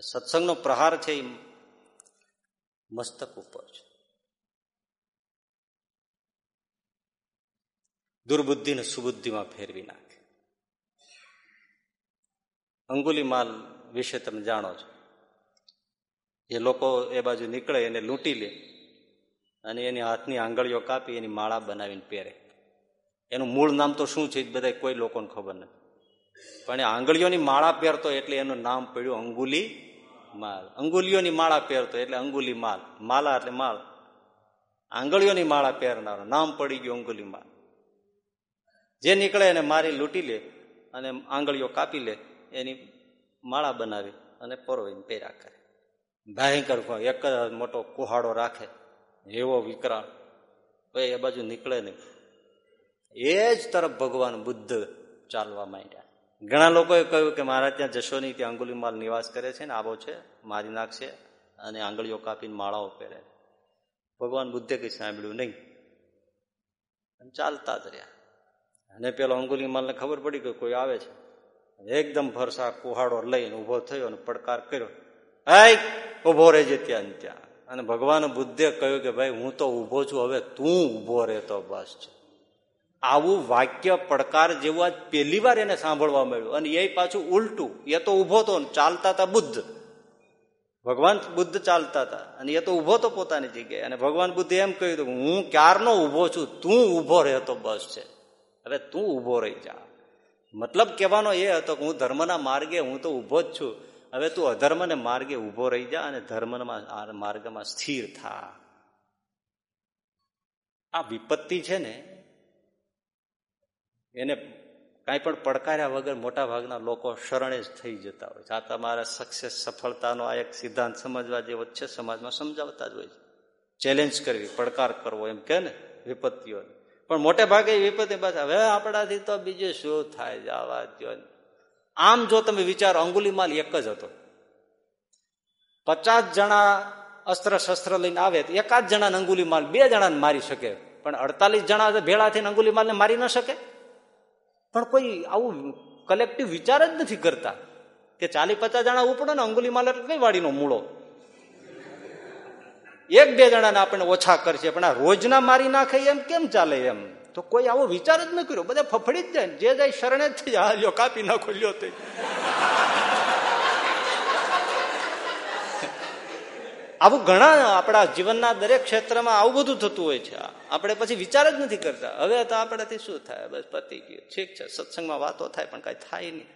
સત્સંગનો પ્રહાર છે એ મસ્તક ઉપર છે. દુર્બુદ્ધિને સુબુદ્ધિમાં ફેરવી નાખે. અંગુલી માલ વિશે તમે જાણો છો. એ લોકો એ બાજુ નીકળે, એને લૂંટી લે. અને એની હાથની આંગળીઓ કાપી, એની માળા બનાવીને પહેરે. એનું મૂળ નામ તો શું છે બધા કોઈ લોકોને ખબર નથી. પણ એ આંગળીઓની માળા પહેરતો એટલે એનું નામ પડ્યું અંગુલી માલ અંગુલીઓની માળા પહેરતો એટલે અંગુલી માલ માલા એટલે માળ. આંગળીઓની માળા પહેરનારો. નામ પડી ગયું અંગુલી માલ જે નીકળે એને મારી લૂંટી લે અને આંગળીઓ કાપી લે, એની માળા બનાવી અને પરોવીને પહેર્યા કરે. ભયંકર એક જ મોટો કુહાડો રાખે. એવો વિકરાળ. ભાઈ એ બાજુ નીકળે નહીં. એ જ તરફ ભગવાન બુદ્ધ ચાલવા માંડ્યા. ઘણા લોકોએ કહ્યું કે મારા ત્યાં જશો નહીં, ત્યાં અંગુલીમાલ નિવાસ કરે છે ને, આવો છે, મારી નાખશે અને આંગળીઓ કાપીને માળાઓ પહેરે ભગવાન બુદ્ધે કંઈ સાંભળ્યું નહીં. ચાલતા જ રહ્યા. અને પેલો અંગુલીમાલને ખબર પડી કે કોઈ આવે છે. એકદમ ફરસા કુહાડો લઈને ઊભો થયો અને પડકાર કર્યો. હાય ઊભો રહેજે ત્યાં ને ત્યાં. અને ભગવાન બુદ્ધે કહ્યું કે ભાઈ, હું તો ઊભો છું, હવે તું ઊભો રહેતો બસ છે. આવું વાક્ય પડકાર જેવું આજ પહેલી વાર એને સાંભળવા મળ્યું. અને એ પાછું ઉલટું. એ તો ઊભો તો ચાલતા હતા બુદ્ધ. ભગવાન બુદ્ધ ચાલતા હતા અને એ તો ઊભો તો પોતાની જગ્યાએ. અને ભગવાન બુદ્ધે એમ કહ્યું હતું હું ક્યારનો ઊભો છું, તું ઊભો રહેતો બસ છે. હવે તું ઊભો રહી જા. મતલબ કહેવાનો એ હતો કે હું ધર્મના માર્ગે હું તો ઊભો જ છું. હવે તું અધર્મને માર્ગે ઊભો રહી જા અને ધર્મમાં માર્ગમાં સ્થિર થા. આ વિપત્તિ છે ને, એને કાંઈ પણ પડકાર્યા વગર મોટા ભાગના લોકો શરણે જ થઈ જતા હોય છે. આ તમારા સક્સેસ સફળતાનો આ એક સિદ્ધાંત સમજવા જેવો છે, સમાજમાં સમજાવતા જ હોય છે. ચેલેન્જ કરવી, પડકાર કરવો, એમ કે ને, વિપત્તિઓને. પણ મોટે ભાગે વિપત્તિ પાછા, હવે આપણાથી તો બીજું શું થાય? જવા દો આમ જો તમે વિચારો અંગુલીમાલ એક જ હતો. પચાસ જણા અસ્ત્ર શસ્ત્ર લઈને આવે તો એકાદ જણા અંગુલીમાલ બે જણાને મારી શકે. પણ અડતાલીસ જણા ભેળા થઈને અંગુલીમાલને મારી ન શકે. પણ કોઈ આવું કલેક્ટિવ વિચાર જ નથી કરતા કે ચાલી પચાસ જણા ઉપડે ને અંગુલીમાલ એટલે કઈ વાડીનો મૂળો? એક બે જણાને આપણે ઓછા કરશે, પણ આ રોજના મારી નાખે એમ કેમ ચાલે એમ? તો કોઈ આવો વિચાર જ ન કર્યો. બધા ફફડી જ જાય જે જાય શરણે જ જાય. લ્યો, કાપી નાખો, લ્યો તે. આવું ઘણા આપણા જીવનના દરેક ક્ષેત્રમાં આવું બધું થતું હોય છે. આપણે પછી વિચાર જ નથી કરતા. હવે તો આપણાથી શું થાય? બસ પતી ગયું. ઠીક છે. સત્સંગમાં વાતો થાય, પણ કઈ થાય નહીં.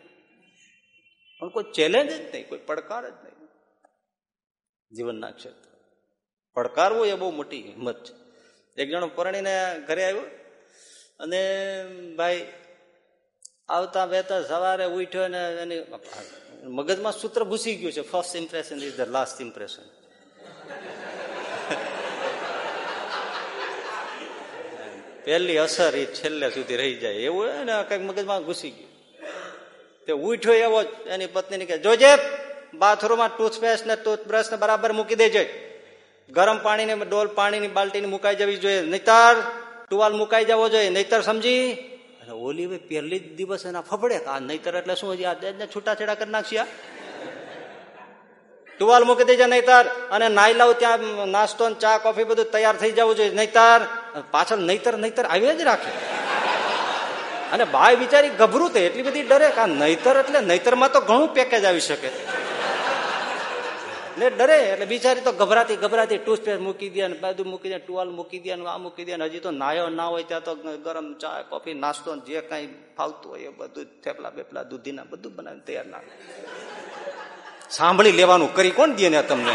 પણ કોઈ ચેલેન્જ જ નહીં. કોઈ પડકાર જ નહીં. જીવનના ક્ષેત્ર પડકારવો એ બહુ મોટી હિંમત છે. એક જણો પરણીને ઘરે આવ્યો. અને ભાઈ, આવતા વહેતા સવારે ઉઠ્યો ને એની મગજમાં સૂત્ર ઘૂસી ગયું છે first impression is the last impression પહેલી અસર એ છેલ્લે સુધી રહી જાય, એવું ને કંઈક મગજમાં ઘૂસી ગયું. તે ઉઠ્યો એવો એની પત્નીને કે, જોજે, બાથરૂમમાં ટૂથપેસ્ટ ને ટૂથબ્રશ ને બરાબર મૂકી દેજે. ગરમ પાણીને ડોલ પાણીની બાલ્ટીની મુકાઈ જવી જોઈએ. નહીતર ટુવાલ મુકાઈ જવો જોઈએ નહીતર સમજી? અને ઓલી ભાઈ પહેલી જ દિવસ એના ફફડે આ નહીતર એટલે શું હજી આ છૂટાછેડા કરી નાખશે? ટુવાલ મૂકી દેજે નહીતર અને નાઈ લાવ ત્યાં નાસ્તો ચા કોફી બધું તૈયાર થઈ જવું જોઈએ નહીતર. પાછળ નહીતર નહીતર આવી જ રાખે. અને બાય બિચારી ગભરું તે એટલી બધી ડરે કે નહીતર એટલે નહીતરમાં તો ઘણું પેકેજ આવી શકે. ને ડરે, એટલે બિચારી તો ગભરાતી ગભરાતી ટૂથપેસ્ટ મૂકી દે બધું મૂકી દે, ટુવાલ મૂકી દે આ મૂકી દે હજી તો નાયો ના હોય ત્યાં તો ગરમ ચા, કોફી, નાસ્તો જે કઈ ફાવતું હોય એ બધું થેપલા, બેપલા, દૂધીના બધું બનાવીને તૈયાર ના સાંભળી લેવાનું, કરી કોણ દે ને તમને?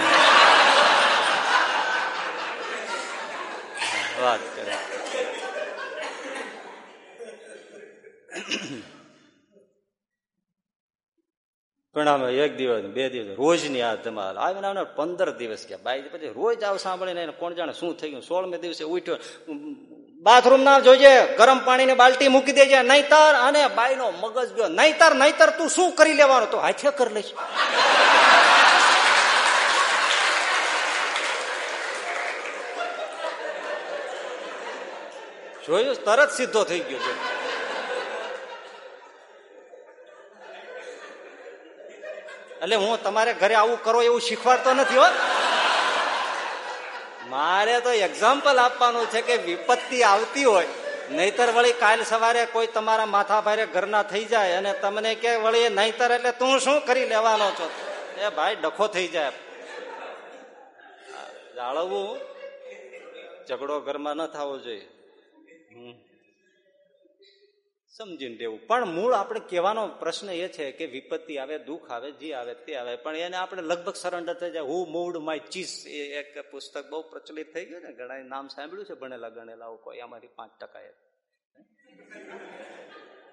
વાત કરે. પણ એક દિવસ બે દિવસ, રોજની આ ધમાલ. આવીને આવે પંદર દિવસ ગયા બાઈ પછી રોજ આવ સાંભળીને કોણ જાણે શું થઈ ગયું? સોળમે દિવસે ઉઠ્યો બાથરૂમ ના જોજે, ગરમ પાણીની બાલટી મૂકી દેજે, નહીતર અને બાઈ નો મગજ ગયો, નહીતર નહીતર તું શું કરી લેવાનું? તો હાથે કરી લઈશ. જોયું? તરત સીધો થઈ ગયો એટલે હું તમારે ઘરે આવું કરો એવું શીખવાડતો નથી, હો. મારે તો એક્ઝામ્પલ આપવાનું છે કે વિપત્તિ આવતી હોય, નહીતર વળી કાલ સવારે કોઈ તમારા માથા ભારે ઘરના થઈ જાય અને તમને કે વળી નહીતર એટલે તું શું કરી લેવાનો છો? એ ભાઈ ડખો થઈ જાય. જાળવવું, ઝઘડો ઘરમાં ન થવો જોઈએ. સમજીને દેવું પણ મૂળ આપણે કહેવાનો પ્રશ્ન એ છે કે વિપત્તિ આવે, દુઃખ આવે, જે આવે તે આવે. પણ એને આપણે લગભગ સરેન્ડર થઈ જાય. હુ મૂડ માય ચીઝ એ એક પુસ્તક બહુ પ્રચલિત થઈ ગયું ને, ઘણા નામ સાંભળ્યું છે, ભણેલા ગણેલા કોઈ અમારી પાંચ ટકા એ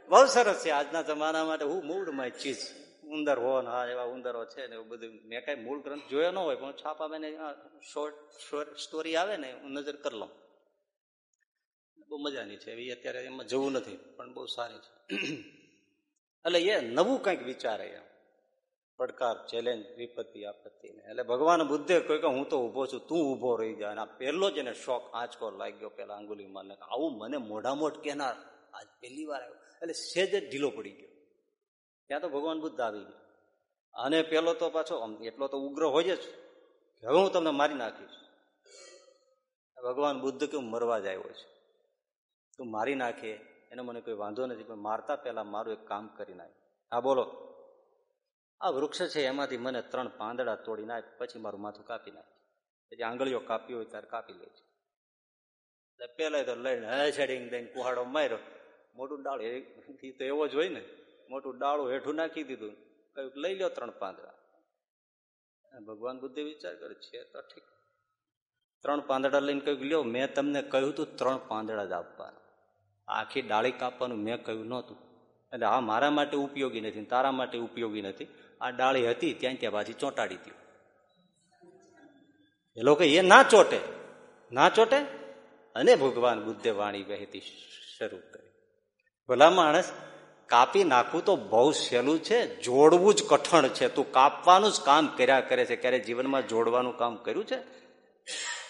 બહુ સરસ છે આજના જમાના માટે. હું મૂડ માય ચીસ. ઉંદર હો ને, હા, એવા ઉંદરો છે ને, એવું બધું. મેં કઈ મૂળ ગ્રંથ જોયો ન હોય, પણ છાપામાં શોર્ટ સ્ટોરી આવે ને, હું નજર કરી લઉં. બહુ મજાની છે. એવી અત્યારે એમાં જવું નથી, પણ બહુ સારી છે. એટલે એ નવું કંઈક વિચારે એમ. પડકાર ચેલેન્જ વિપત્તિ આપત્તિને એટલે ભગવાન બુદ્ધે કોઈ કે હું તો ઊભો છું, તું ઊભો રહી જાય અને આ પહેલો જ એને શોખ આંચકો લાગ્યો પેલા ને આવું મને મોઢામોઢ કહેનાર આજ પહેલી વાર આવ્યો. એટલે સેજ જ ઢીલો પડી ગયો. ત્યાં તો ભગવાન બુદ્ધ આવી ગયા. અને પેલો તો પાછો એટલો તો ઉગ્ર હોય જ. હવે હું તમને મારી નાખીશ. ભગવાન બુદ્ધ કેવું મરવા જ આવ્યો છે. તું મારી નાખે, એનો મને કોઈ વાંધો નથી, પણ મારતા પહેલા મારું એક કામ કરી નાખ. હા, બોલો. આ વૃક્ષ છે, એમાંથી મને ત્રણ પાંદડા તોડી નાખ, પછી મારું માથું કાપી નાખ. પછી આંગળીઓ કાપી હોય ત્યારે કાપી લે છે. એટલે પેલા તો લઈને હેડેડિંગ દઈને કુહાડો માર્યો. મોટું ડાળ એ તો એવો જ હોય ને. મોટું ડાળું હેઠું નાખી દીધું. કયું લઈ લો ત્રણ પાંદડા. ભગવાન બુદ્ધે વિચાર કરે છે તો ઠીક. ત્રણ પાંદડા લઈને કહ્યું લ્યો. મેં તમને કહ્યું તું ત્રણ પાંદડા જ આપવાના. આખી ડાળી કાપવાનું મેં કહ્યું નહોતું. એટલે આ મારા માટે ઉપયોગી નથી તારા માટે ઉપયોગી નથી. આ ડાળી હતી ત્યાં ત્યાં પાછી ચોંટાડી દઉં એ લોકો એ ના ચોટે. ના ચોટે? અને ભગવાન બુદ્ધે વાણી વહેતી શરૂ કરી. ભલા માણસ, કાપી નાખવું તો બહુ સહેલું છે, જોડવું જ કઠણ છે. તું કાપવાનું જ કામ કર્યા કરે છે. ક્યારે જીવનમાં જોડવાનું કામ કર્યું છે?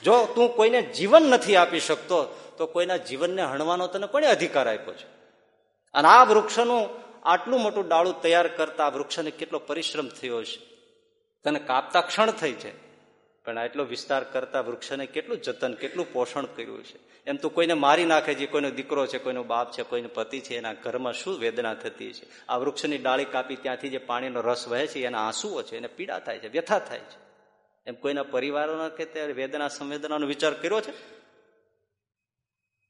જો તું કોઈને જીવન નથી આપી શકતો તો કોઈના જીવનને હણવાનો તને કોને અધિકાર આપ્યો છે? અને આ વૃક્ષનું આટલું મોટું ડાળું તૈયાર કરતા આ વૃક્ષને કેટલો પરિશ્રમ થયો છે તને કાપતા ક્ષણ થઈ છે પણ આટલો વિસ્તાર કરતા વૃક્ષને કેટલું જતન, કેટલું પોષણ કર્યું છે? એમ તો કોઈને મારી નાખે છે, કોઈનો દીકરો છે, કોઈનો બાપ છે, કોઈનો પતિ છે, એના ઘરમાં શું વેદના થતી છે? આ વૃક્ષની ડાળી કાપી ત્યાંથી જે પાણીનો રસ વહે છે, એના આંસુઓ છે, એને પીડા થાય છે, વ્યથા થાય છે. એમ કોઈના પરિવારોના કે વેદના સંવેદનાનો વિચાર કર્યો છે?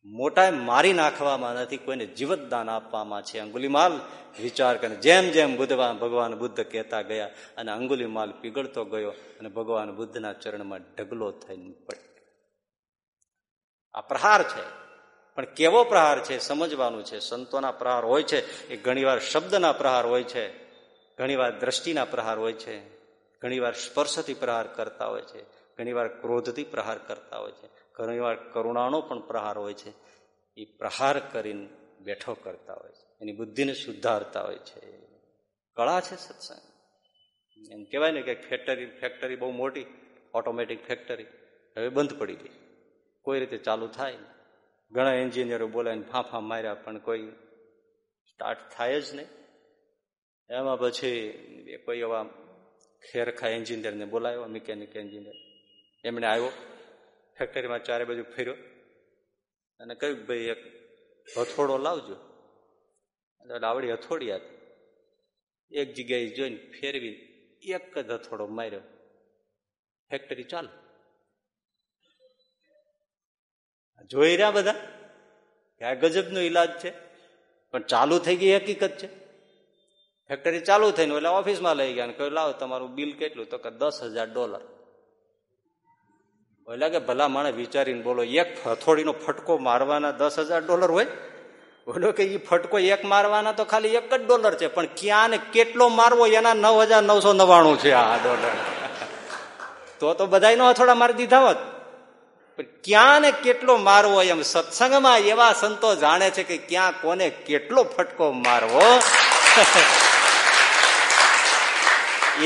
મોટા મારી નાખવામાં નથી, કોઈને જીવતદાન આપવામાં છે. અંગુલીમાલ વિચાર કરે, જેમ જેમ બુદ્ધવાન ભગવાન બુદ્ધ કહેતા ગયા અને અંગુલીમાલ પીગળતો ગયો અને ભગવાન બુદ્ધના ચરણમાં ઢગલો થઈને પડ્યો. આ પ્રહાર છે. પણ કેવો પ્રહાર છે? સમજવાનું છે. સંતોના પ્રહાર હોય છે. એ ઘણીવાર શબ્દના પ્રહાર હોય છે. ઘણીવાર દ્રષ્ટિના પ્રહાર હોય છે. ઘણીવાર સ્પર્શથી પ્રહાર કરતા હોય છે. ઘણીવાર ક્રોધથી પ્રહાર કરતા હોય છે. ઘણીવાર કરુણાનો પણ પ્રહાર હોય છે. એ પ્રહાર કરીને બેઠો કરતા હોય છે. એની બુદ્ધિને સુધારતા હોય છે. કળા છે સત્સંગ. એમ કહેવાય ને કે ફેક્ટરી ફેક્ટરી બહુ મોટી ઓટોમેટિક ફેક્ટરી હવે બંધ પડી ગઈ. કોઈ રીતે ચાલુ થાય ઘણા એન્જિનિયરો બોલાવીને ફાંફા માર્યા, પણ કોઈ સ્ટાર્ટ થાય જ નહીં. એમાં પછી કોઈ એવા ખેરખા એન્જિનિયરને બોલાવ્યો મિકેનિક એન્જિનિયર એમણે આવ્યો. ફેક્ટરીમાં ચારે બાજુ ફેર્યો. અને કહ્યું, ભાઈ, એક હથોડો લાવજો. એટલે આવડી હથોડી હતી એક જગ્યાએ જોઈને ફેરવી એક જ હથોડો માર્યો. ફેક્ટરી ચાલુ. જોઈ રહ્યા બધા? આ ગજબનો ઈલાજ છે. પણ ચાલુ થઈ ગઈ હકીકત છે. ફેક્ટરી ચાલુ થઈને એટલે ઓફિસમાં લઈ ગયા કહ્યું, લાવો, તમારું બિલ કેટલું? તો કે દસ હજાર ડોલર. એટલે કે ભલા માણે વિચારીને બોલો, એક હથોડીનો ફટકો મારવાના દસ હજાર ડોલર હોય? બોલો કે એ ફટકો એક મારવાના તો ખાલી એક જ ડોલર છે, પણ ક્યાં ને કેટલો મારવો એના નવ હજાર નવસો નવ્વાણું છે આ ડોલર. તો તો બધા હથોડા મારી દીધા હોત. પણ ક્યાં ને કેટલો મારવો એમ સત્સંગમાં એવા સંતો જાણે છે કે ક્યાં કોને કેટલો ફટકો મારવો.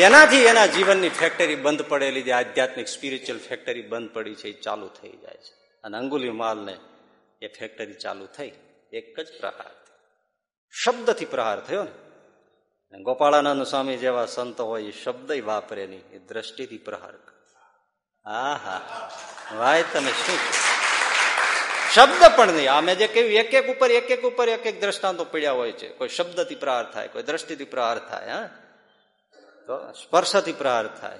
એનાથી એના જીવનની ફેક્ટરી બંધ પડેલી જે આધ્યાત્મિક સ્પિરિચ્યુઅલ ફેક્ટરી બંધ પડી છે, એ ચાલુ થઈ જાય છે. અને અંગુલી માલને એ ફેક્ટરી ચાલુ થઈ, એક જ પ્રહાર શબ્દથી પ્રહાર થયો ને. ગોપાળાનંદ સ્વામી જેવા સંતો હોય, એ શબ્દ વાપરે નહીં, એ દ્રષ્ટિથી પ્રહાર હા હા ભાઈ તમે શું શબ્દ પણ નહીં. આમે જે કહ્યું, એક એક ઉપર, એક એક ઉપર એક એક દ્રષ્ટાંતો પડ્યા હોય છે. કોઈ શબ્દથી પ્રહાર થાય, કોઈ દ્રષ્ટિથી પ્રહાર થાય, હા. તો સ્પર્શથી પ્રહાર થાય,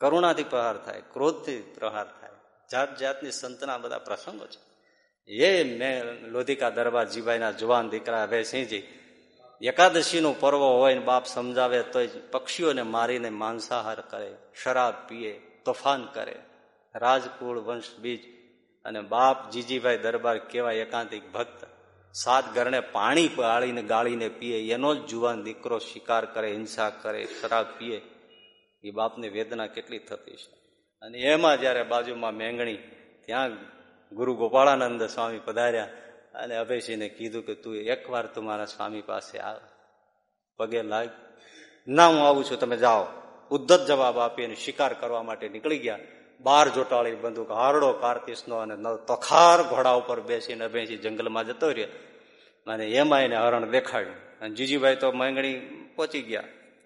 કરુણાથી પ્રહાર થાય, ક્રોધથી પ્રહાર થાય. જાત જાતની સંતના બધા પ્રસંગો છે. એ મેં લોધિકા દરબાર જીભાઈના જુવાન દીકરા હવે સિંહજી એકાદશીનો પર્વ હોય ને બાપ સમજાવે તો પક્ષીઓને મારીને માંસાહાર કરે, શરાબ પીએ, તોફાન કરે. રાજકુળ વંશ બીજ અને બાપ જીજીભાઈ દરબાર કેવા એકાંતિક ભક્ત. સાત ગરણે પાણી ગાળીને ગાળીને પીએ, એનો જ જુવાન દીકરો શિકાર કરે, હિંસા કરે, શરાબ પીએ, એ બાપને વેદના કેટલી થતી છે. અને એમાં જ્યારે બાજુમાં મેંગણી, ત્યાં ગુરુ ગોપાળાનંદ સ્વામી પધાર્યા અને અભયસિંહને કીધું કે તું એકવાર તું મારા સ્વામી પાસે આવ. પગે લાગ ના, હું આવું છું, તમે જાઓ. ઉદ્ધત જવાબ આપી અને શિકાર કરવા માટે નીકળી ગયા. બાર જોટાળી બંદૂક, હારડો કાર્તિસનો અને તખાર ઘોડા ઉપર બેસીને અભયસિંહ જંગલમાં જતો રહ્યો. અને એમાં એને હરણ દેખાડ્યું. અને જીજીભાઈ તો માંગણી પહોંચી ગયા,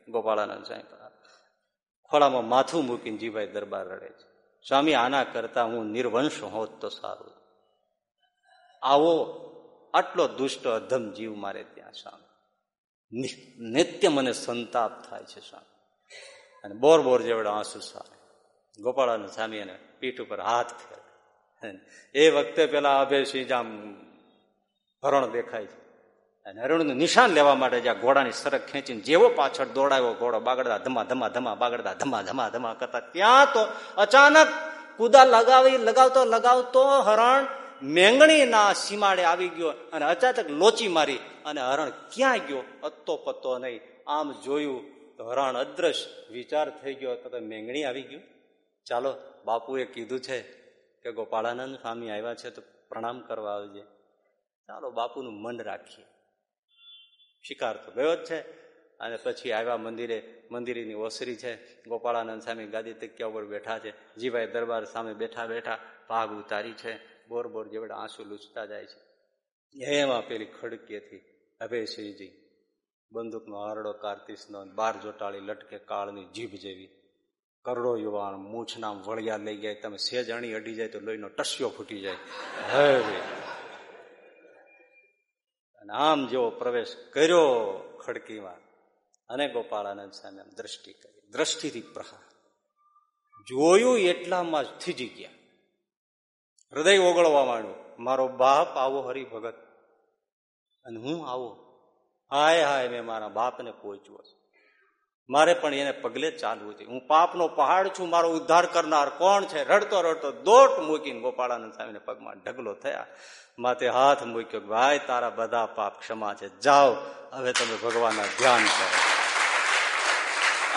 ગોપાળાનંદ સાહેબ. ખોળામાં માથું મૂકીને જીભાઈ દરબાર રડે છે. સ્વામી, આના કરતા હું નિર્વંશ હોત તો સારું. આવો આટલો દુષ્ટ અધમ જીવ મારે ત્યાં સામે નિત્ય મને સંતાપ થાય છે સામે અને બોર બોર જેવડા આંસુ સામે ગોપાળાનંદ સ્વામી એને પીઠ ઉપર હાથ ફેર એ વખતે પેલા અભયસિંહ આમ હરણ દેખાય છે. અને હરણનું નિશાન લેવા માટે જ્યાં ઘોડાની સરક ખેંચીને જેવો પાછળ દોડાયો ઘોડો બાગડતા ધમા ધમા ધમા બાગડતા ધમા ધમા ધમા કરતા ત્યાં તો અચાનક કુદા લગાવી, લગાવતો લગાવતો હરણ મેંગણીના સીમાડે આવી ગયો અને અચાનક લોચી મારી અને હરણ ક્યાં ગયો? અત્તો પત્તો નહીં. આમ જોયું તો હરણ અદ્રશ વિચાર થઈ ગયો. તો મેંગણી આવી ગયું. ચાલો, બાપુએ કીધું છે કે ગોપાળાનંદ સ્વામી આવ્યા છે તો પ્રણામ કરવા આવજે. ચાલો, બાપુનું મન રાખીએ. શિકાર તો ગયો જ છે. અને પછી આવ્યા મંદિરે, મંદિરની ઓસરી છે. ગોપાળાનંદ સ્વામી ગાદી તક્યા ઉપર બેઠા છે. જીભાઈ દરબાર સામે બેઠા બેઠા ભાગ ઉતારી છે. બોર બોર જેવડા આંસુ લૂછતા જાય છે. એમાં પેલી ખડકેથી અભયસિંહજી બંદૂકનો આરડો, કારતીસનો, બાર જોટાળી લટકે કાળની જીભ જેવી. કરડો યુવાન મૂછના વળિયા લઈ જાય, તમે સેજ અણી અડી જાય તો લોહીનો ટસ્યો ફૂટી જાય. હવે અને આમ જેવો પ્રવેશ કર્યો ખડકીમાં, અને ગોપાળાનંદ સામે દ્રષ્ટિ કરી, દ્રષ્ટિથી પ્રહાર. જોયું એટલામાં થીજી ગયા. હૃદય ઓગળવા માંડ્યું. મારો બાપ આવો હરિભગત. અને હું આવો. હાય હાય, મેં મારા બાપને પહોંચ્યો છે. મારે પણ એને પગલે ચાલવું છે. હું પાપનો પહાડ છું, મારો ઉદ્ધાર કરનાર કોણ છે? રડતો રડતો દોટ મૂકીને ગોપાળાનંદ સ્વામીને પગમાં ઢગલો થયા. માથે હાથ મૂક્યો ભાઈ, તારા બધા પાપ ક્ષમા છે. જાઓ, હવે તમે ભગવાનના ધ્યાન કરો.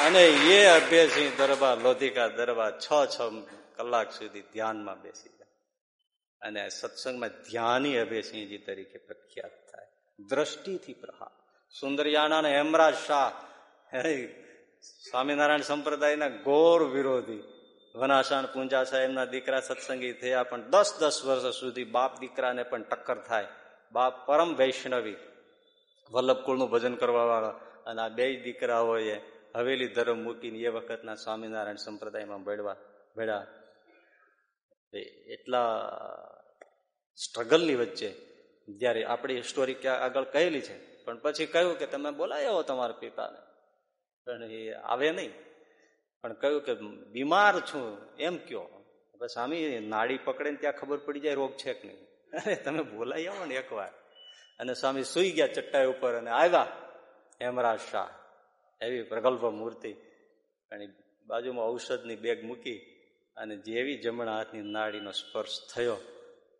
અને એ અભ્યસિંહ દરબાર, લોધિકા દરબાર છ છ કલાક સુધી ધ્યાનમાં બેસી ગયા. અને સત્સંગમાં ધ્યાની અભયસિંહજી તરીકે પ્રખ્યાત થાય. દ્રષ્ટિથી પ્રહાર. સુંદરયાના હેમરાજ શાહ સ્વામિનારાયણ સંપ્રદાયના ઘોર વિરોધી. વનાસાણ, પૂંજા સાહેબના દીકરા સત્સંગી થયા પણ દસ દસ વર્ષ સુધી બાપ દીકરાને પણ ટક્કર થાય. બાપ પરમ વૈષ્ણવી. વલ્લભકુળનું ભજન કરવાવાળા અને આ બે દીકરાઓએ હવેલી ધર્મ મૂકીને એ વખતના સ્વામિનારાયણ સંપ્રદાયમાં ભેળવા ભેળા. એટલા સ્ટ્રગલની વચ્ચે જ્યારે આપણી સ્ટોરી ક્યાં આગળ કહેલી છે. પણ પછી કહ્યું કે તમે બોલાયો તમારા પિતાને. પણ એ આવે નહીં. પણ કહ્યું કે, બીમાર છું. એમ કયો. સ્વામી, નાડી પકડે ને ત્યાં ખબર પડી જાય, રોગ છે કે નહીં? અરે, તમે બોલાઈ આવો ને એકવાર. અને સ્વામી સુઈ ગયા ચટ્ટાઈ ઉપર અને આવ્યા, હેમરાજ શાહ. એવી પ્રગલ્ભ મૂર્તિ. અને બાજુમાં ઔષધની બેગ મૂકી અને જેવી જમણા હાથની નાળીનો સ્પર્શ થયો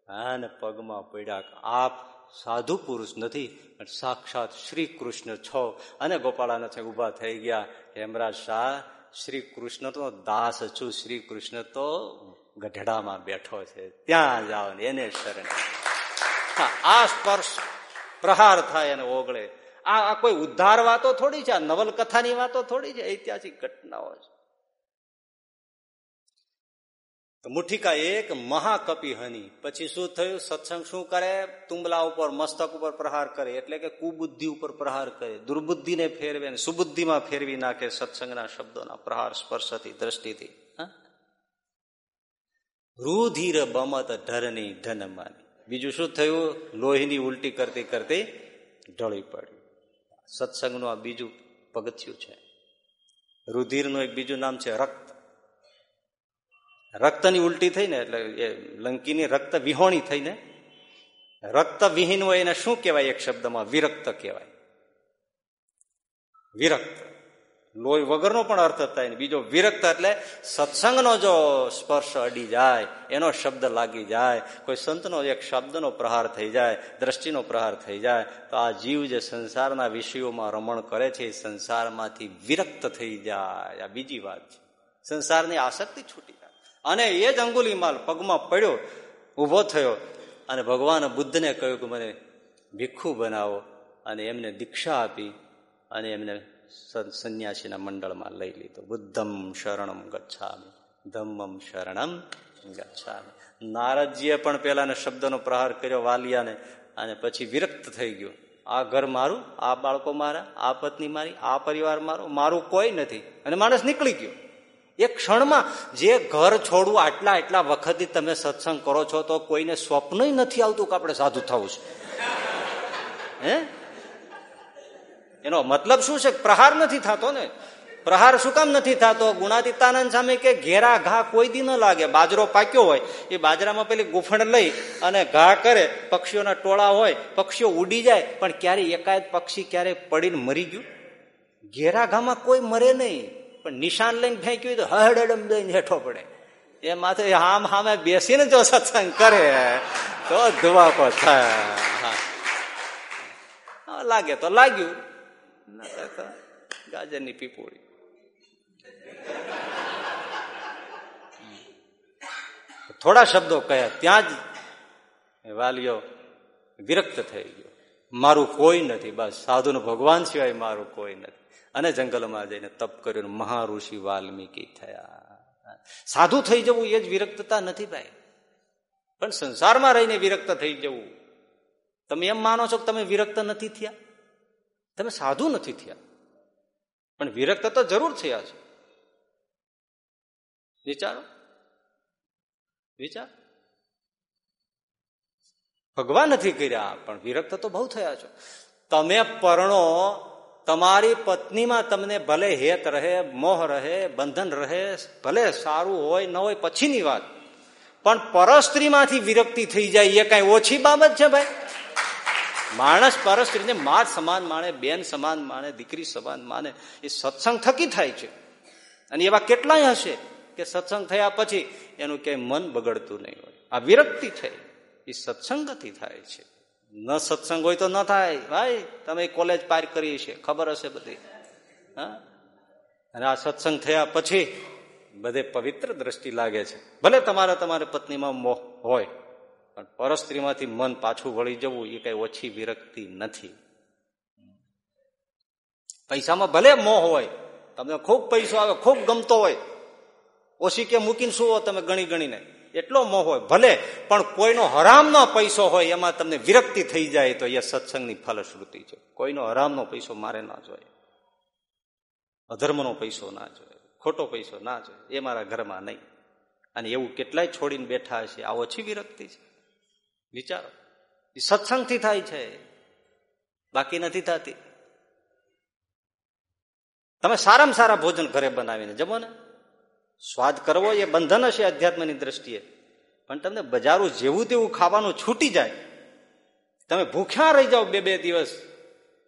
અને પગમાં પડ્યા આપ સાધુ પુરુષ નથી સાક્ષાત શ્રી કૃષ્ણ છો. અને ગોપાળાના છે ઊભા થઈ ગયા. હેમરાજ શાહ શ્રી કૃષ્ણ તો દાસ છું. શ્રી કૃષ્ણ તો ગઢડામાં બેઠો છે. ત્યાં જાઓ ને, એને શરણ. આ સ્પર્શ પ્રહાર થાય અને ઓગળે. આ કોઈ ઉદ્ધાર વાતો થોડી છે? આ નવલકથાની વાતો થોડી છે? ઐતિહાસિક ઘટનાઓ છે. તો મુઠ્ઠિકા એક મહાકપી હની. પછી શું થયું? સત્સંગ શું કરે? તુંબલા ઉપર, મસ્તક ઉપર પ્રહાર કરે. એટલે કે કુબુદ્ધિ ઉપર પ્રહાર કરે. દુર્બુદ્ધિને ફેરવે સુબુદ્ધિમાં ફેરવી નાખે સત્સંગના શબ્દોના પ્રહાર, સ્પર્શથી, દ્રષ્ટિથી. રુધિર બમત ઢરની ધનમાની. બીજું શું થયું? લોહીની ઉલટી કરતી કરતી ઢળી પડી. સત્સંગનું આ બીજું પગથિયું છે. રુધિરનું એક બીજું નામ છે રક્ત. રક્તની ઉલટી થઈને, એટલે એ લંકીની રક્ત વિહોણી થઈને, રક્ત વિહીન હોય એને શું કહેવાય એક શબ્દમાં? વિરક્ત કહેવાય. વિરક્ત. લોહી વગરનો પણ અર્થ થાય ને. બીજો વિરક્ત એટલે સત્સંગનો જો સ્પર્શ અડી જાય, એનો શબ્દ લાગી જાય, કોઈ સંતનો એક શબ્દનો પ્રહાર થઈ જાય, દ્રષ્ટિનો પ્રહાર થઈ જાય, તો આ જીવ જે સંસારના વિષયોમાં રમણ કરે છે, એ સંસારમાંથી વિરક્ત થઈ જાય. આ બીજી વાત છે. સંસારની આસક્તિ છૂટી અને એ જ અંગુલીમાલ પગમાં પડ્યો, ઊભો થયો અને ભગવાન બુદ્ધને કહ્યું કે મને ભિક્ષુ બનાવો અને એમને દીક્ષા આપી અને એમને સંન્યાસીના મંડળમાં લઈ લીધો. બુદ્ધમ શરણમ ગચ્છામી. ધમ્મમ શરણમ ગચ્છામી. નારદજીએ પણ પેલાને શબ્દનો પ્રહાર કર્યો વાલિયાને અને પછી વિરક્ત થઈ ગયો. આ ઘર મારું, આ બાળકો મારા, આ પત્ની મારી, આ પરિવાર મારો, મારું કોઈ નથી. અને માણસ નીકળી ગયો. એક ક્ષણમાં જે ઘર છોડવું આટલા આટલા વખતથી તમે સત્સંગ કરો છો તો કોઈને સ્વપ્ન નથી આવતું કે આપણે સાધુ થવું છે. હે? એનો મતલબ શું છે? પ્રહાર નથી થતો ને. પ્રહાર શું કામ નથી થતો? ગુણાતીતાનંદ સામે કે ઘેરા ઘા કોઈ દી ન લાગે. બાજરો પાક્યો હોય, એ બાજરામાં પેલી ગુફણ લઈ અને ઘા કરે. પક્ષીઓના ટોળા હોય, પક્ષીઓ ઉડી જાય, પણ ક્યારે એકાદ પક્ષી ક્યારે પડીને મરી ગયું? ઘેરા ઘામાં કોઈ મરે નહીં. પણ નિશાન લઈને ફેંક્યું તો હડડમ દઈને હેઠો પડે. એ માથે આમ સામે બેસીને જો સત્સંગ કરે, તો ધુવાકો થાય. લાગે તો લાગ્યું. ગાજરની પીપોળી. થોડા શબ્દો કયા ત્યાં જ વાલીઓ વિરક્ત થઈ ગયો. મારું કોઈ નથી, બસ સાધુનો ભગવાન સિવાય મારું કોઈ નથી. અને જંગલમાં જઈને તપ કર્યું મહાઋષિ વાલ્મીકી થયા. સાધુ થઈ જવું એ જ વિરક્તતા નથી ભાઈ. પણ સંસારમાં રહીને વિરક્ત થઈ જવું. તમે એમ માનો છો કે તમે વિરક્ત નથી થયા? તમે સાધુ નથી થયા. પણ વિરક્ત તો જરૂર થયા છે. વિચારો. વિચાર. ભગવાન નથી કર્યા, પણ વિરક્ત તો બહુ થયા છો. તમે પરણો તમારી પત્નીમાં તમને ભલે હેત રહે, મોહ રહે, બંધન રહે, ભલે સારું હોય, ન હોય, પછીની વાત. પણ પરસ્ત્રીમાંથી વિરક્તિ થઈ જાય, એ કઈ ઓછી બાબત છે ભાઈ. માણસ પરસ્ત્રીને મા સમાન માણે, બેન સમાન માણે, દીકરી સમાન માને એ સત્સંગ થકી થાય છે. અને એવા કેટલાય હશે કે સત્સંગ થયા પછી એનું ક્યાંય મન બગડતું નહીં હોય. આ વિરક્તિ થઈ, એ સત્સંગથી થાય છે. ન સત્સંગ હોય તો ન થાય. ભાઈ, તમે કોલેજ પાર કરી છે. ખબર હશે બધી. હા? અને આ સત્સંગ થયા પછી બધે પવિત્ર દ્રષ્ટિ લાગે છે. ભલે તમારે તમારી પત્નીમાં મોહ હોય, પણ પરસ્ત્રીમાંથી મન પાછું વળી જવું એ કઈ ઓછી વિરક્તિ નથી. પૈસામાં ભલે મોહ હોય, તમને ખૂબ પૈસો આવે, ખૂબ ગમતો હોય, ઓછી કે મૂકીને શું તમે ગણી ગણીને. એટલો મોહ હોય, ભલે, પણ કોઈનો હરામનો પૈસો હોય, એમાં તમને વિરક્તિ થઈ જાય તો એ સત્સંગની ફલશ્રુતિ છે. કોઈનો હરામનો પૈસો મારે ના જોઈએ. અધર્મનો પૈસો ના જોઈએ. ખોટો પૈસો ના જોઈએ. એ મારા ઘરમાં નહીં. અને એવું કેટલાય છોડીને બેઠા હશે, આ ઓછી વિરક્તિ છે. વિચારો. એ સત્સંગથી થાય છે. બાકી નથી થતી. તમે સારામાં સારા ભોજન ઘરે બનાવીને જમો ને. સ્વાદ કરવો એ બંધન હશે અધ્યાત્મની દ્રષ્ટિએ. પણ તમને બજારું જેવું તેવું ખાવાનું છૂટી જાય. તમે ભૂખ્યા રહી જાઓ બે બે દિવસ.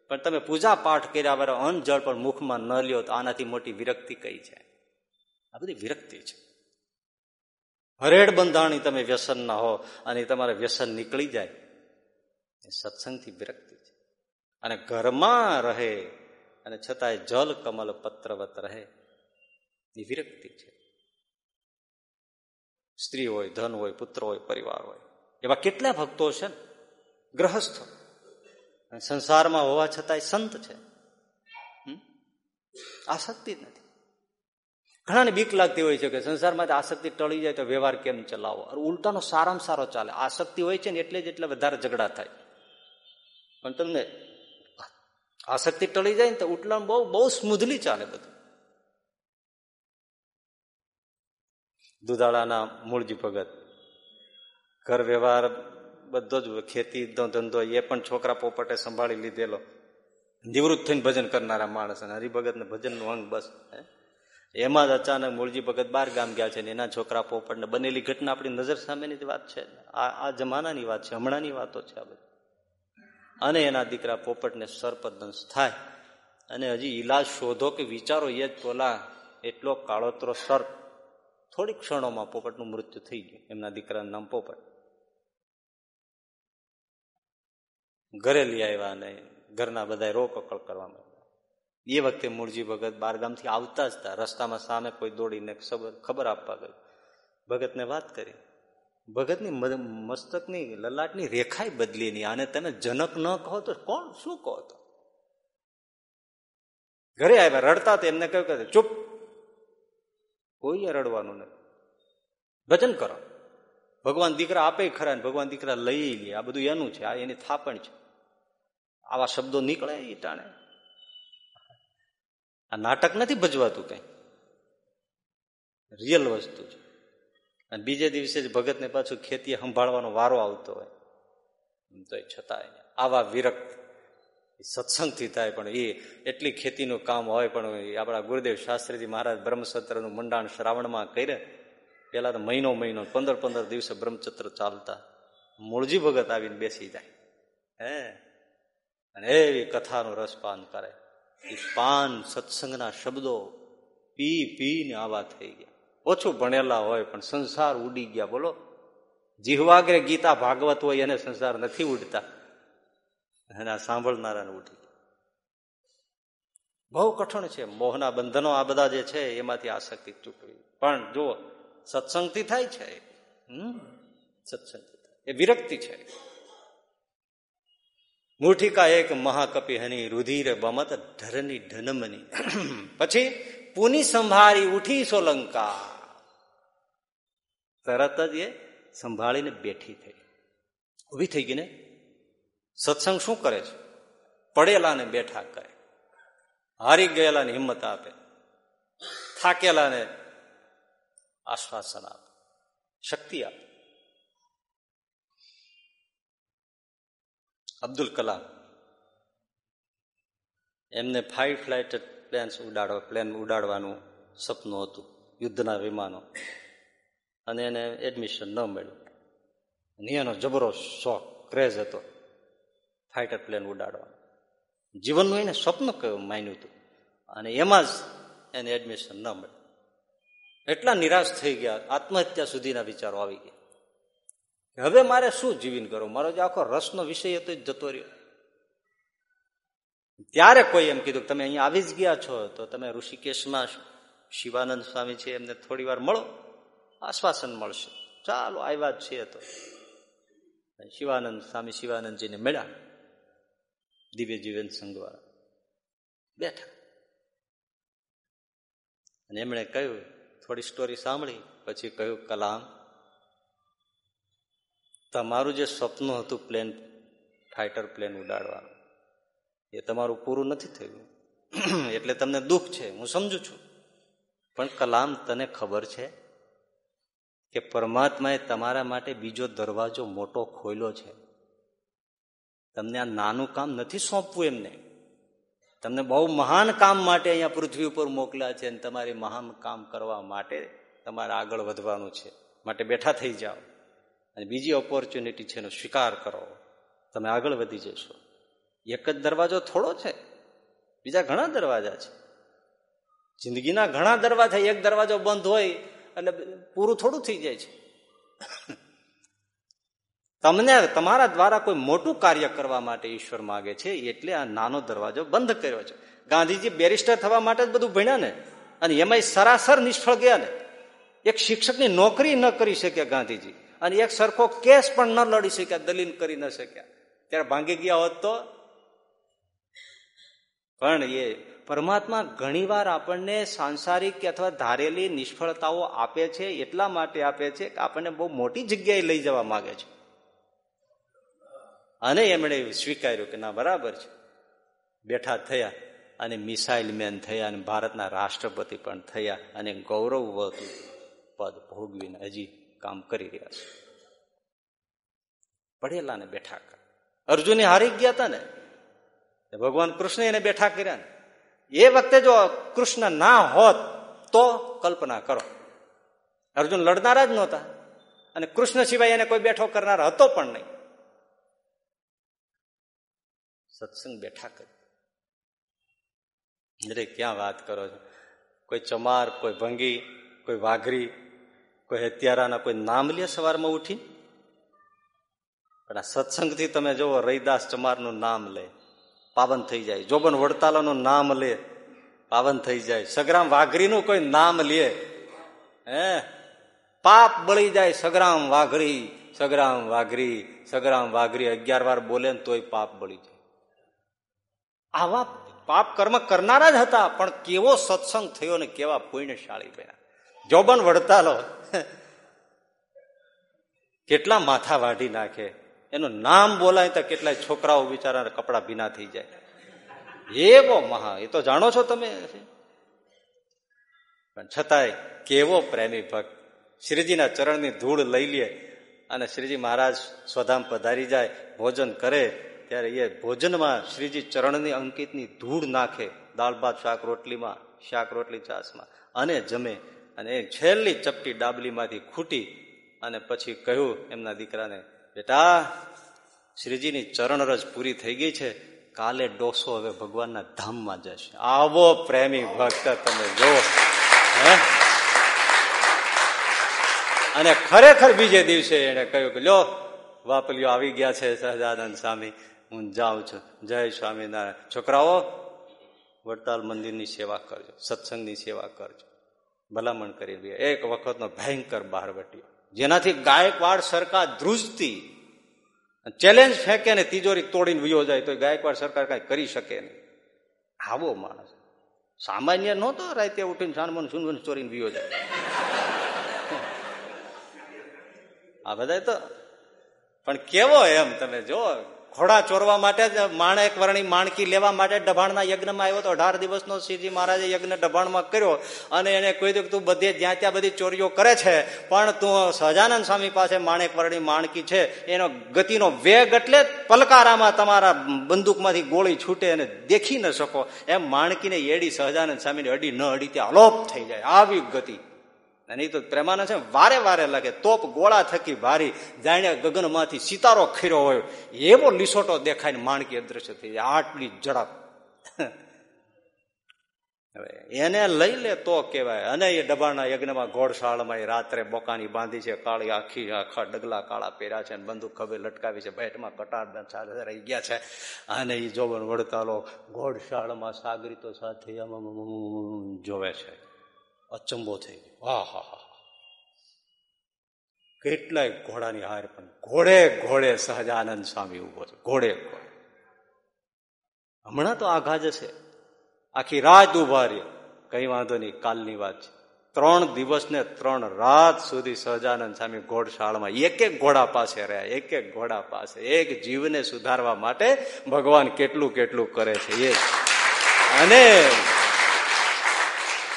પણ તમે પૂજા પાઠ કર્યા વગર અન્ન જળ પણ મુખમાં ન લ્યો તો આનાથી મોટી વિરક્તિ કઈ છે? આ બધી વિરક્તિ છે. હરેડ બંધાણી તમે વ્યસન ના હો અને તમારે વ્યસન નીકળી જાય. એ સત્સંગથી વિરક્તિ છે. અને ઘરમાં રહે અને છતાંય જલ કમલ પત્રવત રહે. એ વિરક્તિ છે. સ્ત્રી હોય ધન હોય પુત્ર હોય પરિવાર હોય એવા કેટલા ભક્તો છે ને? ગ્રહસ્થ. સંસારમાં હોવા છતાંય સંત છે. આસક્તિ જ નથી. ઘણાને બીક લાગતી હોય છે કે સંસારમાં આસક્તિ ટળી જાય તો વ્યવહાર કેમ ચલાવો? ઉલટાનો સારામાં સારો ચાલે. આસક્તિ હોય છે ને એટલે જ એટલે વધારે ઝઘડા થાય. પણ તમને આસક્તિ ટળી જાય ને તો ઉલટાનું બહુ બહુ સ્મૂધલી ચાલે બધું. દુધાળાના મૂળજી ભગત. ઘર વ્યવહાર બધો જ ખેતી ધંધો, એ પણ છોકરા પોપટે સંભાળી લીધેલો. નિવૃત્ત થઈને ભજન કરનારા માણસ અને હરિભગત ને ભજનનું અંગ બસ એમાં જ અચાનક મૂળજી ભગત બાર ગામ ગયા છે ને એના છોકરા પોપટને બનેલી ઘટના આપણી નજર સામેની જ વાત છે. આ આ જમાનાની વાત છે, હમણાંની વાતો છે આ બધી. અને એના દીકરા પોપટને સર્પદંશ થાય. અને હજી ઈલાજ શોધો કે વિચારો એ જ પોલા એટલો કાળોતરો સર્પ થોડીક ક્ષણોમાં પોપટનું મૃત્યુ થઈ ગયું. એમના દીકરાનું નામ પોપટ. ઘરે લઈ આવ્યા અને ઘરના બધા રોકકળ કરવામાં એ વખતે મૂળજી ભગત બારગામથી આવતા જ હતા. રસ્તામાં સામે કોઈ દોડીને ખબર આપવા ગયું. ભગતને વાત કરી. ભગતની મસ્તકની લલાટની રેખાય બદલી નહીં. આને તમે જનક ન કહો તો કોણ શું કહો તો? ઘરે આવ્યા, રડતા તો એમને કહ્યું કે ચૂપ કોઈએ રડવાનું નથી. ભજન કરો. ભગવાન દીકરા આપે ખરા ને ભગવાન દીકરા લઈ લે. આ બધું એનું છે. આ એની થાપણ છે. આવા શબ્દો નીકળે એ ટાણે. આ નાટક નથી ભજવાતું કઈ. રિયલ વસ્તુ છે. અને બીજે દિવસે જ ભગતને પાછું ખેતી સંભાળવાનો વારો આવતો હોય. તો છતાંય આવા વિરક્ત સત્સંગથી થાય, પણ એ એટલી ખેતીનું કામ હોય, પણ આપણા ગુરુદેવ શાસ્ત્રીજી મહારાજ બ્રહ્મસત્રનું મંડાણ શ્રાવણમાં કરે પેલા તો મહિનો મહિનો, પંદર પંદર દિવસે બ્રહ્મચત્ર ચાલતા. મૂળજી ભગત આવીને બેસી જાય. હે? અને એવી કથાનું રસપાન કરે. એ પાન સત્સંગના શબ્દો પી પીને આવા થઈ ગયા. ઓછું ભણેલા હોય, પણ સંસાર ઉડી ગયા. બોલો, જીહવાગ્રે ગીતા ભાગવત હોય, એને સંસાર નથી ઉડતા. આ સાંભળનારાને ઉઠી બહુ કઠણ છે. મોહના બંધનો આ બધા જે છે, એમાંથી આસક્તિ ચૂકવી. પણ જો સત્સંગથી થાય છે સત્સંગથી એ વિરક્તિ છે. મૂઠિકા એક મહાકપી હની રુધિર બમત ધરની ઢનમની પછી પુની સંભાળી ઉઠી સોલંકા તરત જ એ સંભાળીને બેઠી થઈ. ઊભી થઈ ગઈ ને? સત્સંગ શું કરે છે? પડેલાને બેઠા કરે. હારી ગયેલાને હિંમત આપે. થાકેલાને આશ્વાસન આપે. શક્તિ આપે. અબ્દુલ કલામ એમને ફાઈવ ફ્લાઇટ પ્લેન્સ ઉડાડવા પ્લેન ઉડાડવાનું સપનું હતું, યુદ્ધના વિમાનો. અને એને એડમિશન ન મળ્યું. અને એનો જબરો શોખ ક્રેઝ હતો. ફાઇટર પ્લેન ઉડાડવાનું જીવનનું એને સ્વપ્ન માન્યું હતું. અને એમાં જ એને એડમિશન ન મળ્યું. એટલા નિરાશ થઈ ગયા, આત્મહત્યા સુધીના વિચારો આવી ગયા. હવે મારે શું જીવીન કરવું? મારો જે આખો રસનો વિષય હતો જતો રહ્યો. ત્યારે કોઈ એમ કીધું તમે અહીંયા આવી જ ગયા છો, તો તમે ઋષિકેશમાં શિવાનંદ સ્વામી છે, એમને થોડી વાર મળો. આશ્વાસન મળશે. ચાલો, આવ્યા જ છીએ તો. શિવાનંદ સ્વામી શિવાનંદજીને મળ્યા. દિવ્ય જીવન સંઘવાળા બેઠા. અને એમણે કહ્યું, થોડી સ્ટોરી સાંભળી, પછી કહ્યું, કલામ, તમારું જે સ્વપ્ન હતું પ્લેન ફાઇટર પ્લેન ઉડાડવાનું, એ તમારું પૂરું નથી થયું. એટલે તમને દુઃખ છે, હું સમજુ છું. પણ કલામ, તને ખબર છે કે પરમાત્માએ તમારા માટે બીજો દરવાજો મોટો ખોલ્યો છે. તમને આ નાનું કામ નથી સોંપવું એમને. તમને બહુ મહાન કામ માટે અહીંયા પૃથ્વી ઉપર મોકલ્યા છે અને તમારે મહાન કામ કરવા માટે તમારે આગળ વધવાનું છે. માટે બેઠા થઈ જાઓ. અને બીજી ઓપોર્ચ્યુનિટી છે એનો સ્વીકાર કરો. તમે આગળ વધી જશો. એક જ દરવાજો થોડો છે. બીજા ઘણા દરવાજા છે. જિંદગીના ઘણા દરવાજા એક દરવાજો બંધ હોય એટલે પૂરું થોડું થઈ જાય છે. તમને તમારા દ્વારા કોઈ મોટું કાર્ય કરવા માટે ઈશ્વર માગે છે, એટલે આ નાનો દરવાજો બંધ કર્યો છે. ગાંધીજી બેરિસ્ટર થવા માટે જ બધું ભણ્યા ને, અને એમાં સરાસર નિષ્ફળ ગયા ને. એક શિક્ષકની નોકરી ન કરી શક્યા ગાંધીજી, અને એક સરખો કેસ પણ ન લડી શક્યા, દલીલ કરી ન શક્યા. ત્યારે ભાંગી ગયા હોત તો? પણ એ પરમાત્મા ઘણીવાર આપણને સાંસારિક કે અથવા ધારેલી નિષ્ફળતાઓ આપે છે, એટલા માટે આપે છે કે આપણને બહુ મોટી જગ્યાએ લઈ જવા માંગે છે. અને એમણે સ્વીકાર્યું કે ના, બરાબર છે. બેઠા થયા અને મિસાઇલ મેન થયા અને ભારતના રાષ્ટ્રપતિ પણ થયા અને ગૌરવ પદ ભોગવીને હજી કામ કરી રહ્યા છે. પડેલા ને બેઠા અર્જુને હારી ગયા હતા ને ભગવાન કૃષ્ણ એને બેઠા કર્યા ને. એ વખતે જો કૃષ્ણ ના હોત તો કલ્પના કરો. અર્જુન લડનારા જ નહોતા અને કૃષ્ણ સિવાય એને કોઈ બેઠો કરનાર હતો પણ નહીં. સત્સંગ બેઠા કરી. અરે, ક્યાં વાત કરો છો? કોઈ ચમાર, કોઈ ભંગી, કોઈ વાઘરી, કોઈ હત્યારાના કોઈ નામ લે સવારમાં ઉઠી? પણ આ સત્સંગથી તમે જુઓ રૈદાસ ચમારનું નામ લે. પાવન થઈ જાય. જોબન વડતાલાનું નામ લે. પાવન થઈ જાય. સગ્રામ વાઘરીનું કોઈ નામ લે. હે? પાપ બળી જાય સગ્રામ વાઘરી સગ્રામ વાઘરી સગ્રામ વાઘરી અગિયાર વાર બોલે ને તોય પાપ બળી જાય. આવા પાપ કર્મ કરનારા જ હતા, પણ કેવો સત્સંગ થયો ને કેવા પુણ્યશાળી બન્યા. જોબન વડતાલો. કેટલા માથા વાઢી નાખે. એનું નામ બોલાય તો કેટલાય છોકરાઓ બિચારા કપડા ભીના થઈ જાય. એવો મહા, એ તો જાણો છો તમે? પણ છતાંય કેવો પ્રેમી ભક્ત. શ્રીજીના ચરણની ધૂળ લઈ લે અને શ્રીજી મહારાજ સ્વધામ પધારી જાય, ભોજન કરે ત્યારે એ ભોજનમાં શ્રીજી ચરણની અંકિતની ધૂળ નાખે, દાળ, ભાત, શાક, રોટલીમાં, શાક, રોટલી ચાસમાં અને જમે. અને એ છેલ્લી ચપટી ડાબલીમાંથી ખૂટી અને પછી કહ્યું એમના દીકરાને, બેટા, શ્રીજીની ચરણરજ પૂરી થઈ ગઈ છે. કાલે ડોસો હવે ભગવાનના ધામમાં જશે. આવો પ્રેમી ભક્ત તમે જો. હે? અને ખરેખર બીજે દિવસે એને કહ્યું કે, લ્યો, વાપલીઓ આવી ગયા છે સહજાનંદ સ્વામી. હું જાઉં છું. જય સ્વામિનારાયણ. છોકરાઓ, વડતાલ મંદિરની સેવા કરજો. સત્સંગની સેવા કરજો. ભલામણ કરી દે એક વખતનો ભયંકર બહારવટીયો જેનાથી ગાયકવાડ સરકાર ધ્રુજતી. ચેલેન્જ ફેંકે ને તિજોરી તોડીને વિયો જાય તો ગાયકવાડ સરકાર કઈ કરી શકે નહીં. આવો માણસ. સામાન્ય નહોતો રાતે ઉઠીને સાનમન સુનવન ચોરીને વિયો જાય. આ બધા તો પણ કેવો એમ તમે જો ઘોડા ચોરવા માટે જ માણેક વર્ણી માણકી લેવા માટે ડભાણના યજ્ઞમાં આવ્યો તો અઢાર દિવસનો શ્રીજી મહારાજે યજ્ઞ ડભાણમાં કર્યો અને એને કહી દીધું તું બધે જ્યાં ત્યાં બધી ચોરીઓ કરે છે, પણ તું સહજાનંદ સ્વામી પાસે માણેક વર્ણી માણકી છે. એનો ગતિનો વેગ એટલે પલકારામાં તમારા બંદૂકમાંથી ગોળી છૂટે અને દેખી ન શકો. એમ માણકીને એડી સહજાનંદ સ્વામીને અડી ન અડી ત્યાં અલોપ થઈ જાય. આવી ગતિ. અને એ તો પ્રેમાનંદ છે વારે વારે લાગે, તોપ ગોળા થકી ભારી, જાણે ગગનમાંથી સિતારો ખીરો હોય. એવો લીસોટો દેખાય માણકી અદ્રશ્ય થઈ જાય, આટલી ઝડપ. હવે એને લઈ લે તો કેવાય અને એ ડબાના યજ્ઞમાં ઘોડશાળમાં એ રાત્રે બોકાની બાંધી છે, કાળી આખી, આખા ડગલા કાળા પહેર્યા છે અને બંદૂક ખભે લટકાવી છે, બેટમાં કટાર રહી ગયા છે. અને એ જોવન વડતાલો ઘોડશાળમાં સાગરીતો સાથે જોવે છે. અચંબો થઈ ગયો. હા હા હા. કેટલાય ઘોડાની હાર પણ ઘોડે ઘોડે સહજાનંદ સ્વામી ઊભો છે. ઘોડે ઘોડે. હમણાં તો આઘા જશે. આખી રાત ઊભા રહ્યો કઈ વાંધો નહીં, કાલની વાત છે. ત્રણ દિવસ ને ત્રણ રાત સુધી સહજાનંદ સ્વામી ઘોડશાળામાં એક એક ઘોડા પાસે રહ્યા. એક એક ઘોડા પાસે. એક જીવને સુધારવા માટે ભગવાન કેટલું કેટલું કરે છે એ અને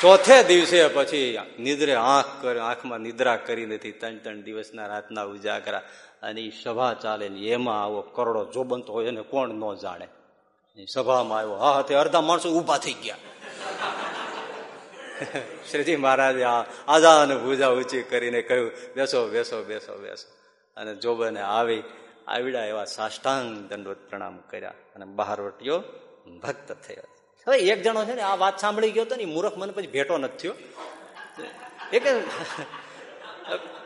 ચોથે દિવસે પછી નિદ્રે આંખ કરે આંખમાં નિદ્રા કરી નથી. ત્રણ ત્રણ દિવસના રાતના ઉજાગરા. અને એ સભા ચાલે ને એમાં આવો કરોડો જોબંતો હોય એને કોણ ન જાણે. સભામાં આવ્યો. હા તે અડધા માણસો ઊભા થઈ ગયા. શ્રીજી મહારાજે આજા અને ભૂજા ઊંચી કરીને કહ્યું, બેસો બેસો બેસો બેસો. અને જોબને આવી આવડા એવા સાષ્ટાંગ દંડોત પ્રણામ કર્યા અને બહાર વટ્યો ભક્ત થયો. એક જણો છે ને આ વાત સાંભળી ગયો હતો ને મૂર્ખ મને પછી ભેટો નથી થયો. એક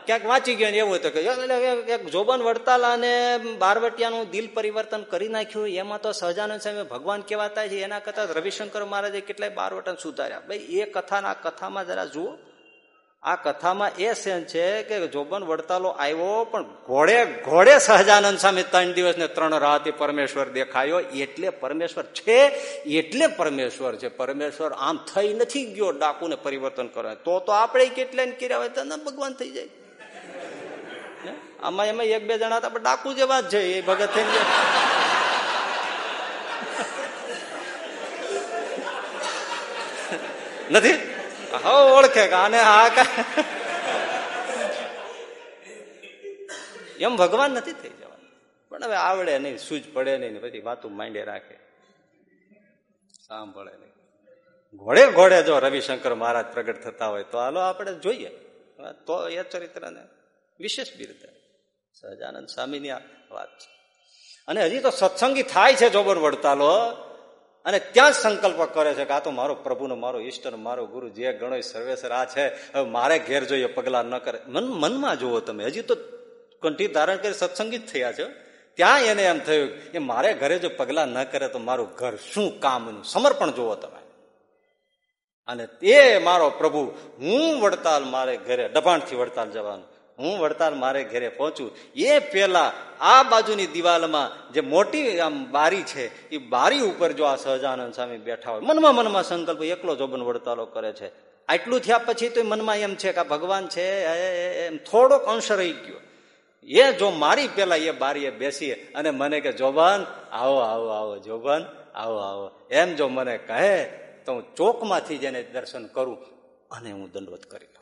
ક્યાંક વાંચી ગયો ને એવું હતું કે જોબન વડતાલ અને બારવટિયાનું દિલ પરિવર્તન કરી નાખ્યું, એમાં તો સહજાનંદ સ્વામી ભગવાન કેવાતા છે, એના કરતા રવિશંકર મહારાજે કેટલાય બારવટન સુધાર્યા. ભાઈ, એ કથાના કથામાં જરા જુઓ. આ કથામાં એ સેન છે કે જોબન વડતાલો આવ્યો, પણ ઘોડે ઘોડે સહજાનંદ સામે ત્રણ દિવસ ને ત્રણ રાતે પરમેશ્વર દેખાયો. એટલે પરમેશ્વર છે, એટલે પરમેશ્વર છે. પરમેશ્વર આમ થઈ નથી ગયો, ડાકુને પરિવર્તન કરવા. તો તો આપણે કેટલા કર્યા હોય તો ભગવાન થઈ જાય. આમાં એમાં એક બે જણા તો ડાકુ જેવા જ છે, એ ભગત થઈ ગયા. નથી? હા, ઓળખે કે હા એમ ભગવાન નથી થઈ જવાનું. પણ હવે આવડે નહીં સૂજ પડે નહીં પછી વાતું માંડે રાખે. સાંભળે નહીં. ઘોડે ઘોડે જો રવિશંકર મહારાજ પ્રગટ થતા હોય તો હાલો આપણે જોઈએ. તો એ ચરિત્રને વિશેષ બિરદે. સહજાનંદ સ્વામીની આ વાત છે. અને હજી તો સત્સંગી થાય છે જોબર વડતાલો અને ત્યાં સંકલ્પ કરે છે કે આ તો મારો પ્રભુનો, મારો ઈષ્ટનો, મારો ગુરુ, જે ગણો સર્વેસર આ છે, હવે મારે ઘેર જોઈએ, પગલાં ન કરે. મન, મનમાં જુઓ તમે, હજી તો કંઠી ધારણ કરી સત્સંગી જ થયા છે. ત્યાં એને એમ થયું કે મારે ઘરે જો પગલાં ન કરે તો મારું ઘર શું કામનું? સમર્પણ જુઓ તમે. અને તે મારો પ્રભુ, હું વડતાલ મારે ઘરે દબાણથી વડતાલ જવાનું. હું વડતાલ મારે ઘરે પહોંચું. એ પેલા આ બાજુની દિવાલમાં જે મોટી આમ બારી છે, એ બારી ઉપર જો આ સહજાનંદ સ્વામી બેઠા હોય, મનમાં મનમાં સંકલ્પ એકલો જોબન વડતાલો કરે છે. આટલું થયા પછી તો મનમાં એમ છે કે આ ભગવાન છે એમ થોડોક અંશ રહી ગયો. એ જો મારી પેલા એ બારીએ બેસીએ અને મને કે, જોબન, આવો આવો આવો, જોબન, આવો આવો. એમ જો મને કહે, તો હું ચોકમાંથી જેને દર્શન કરું અને હું દંડવત કરી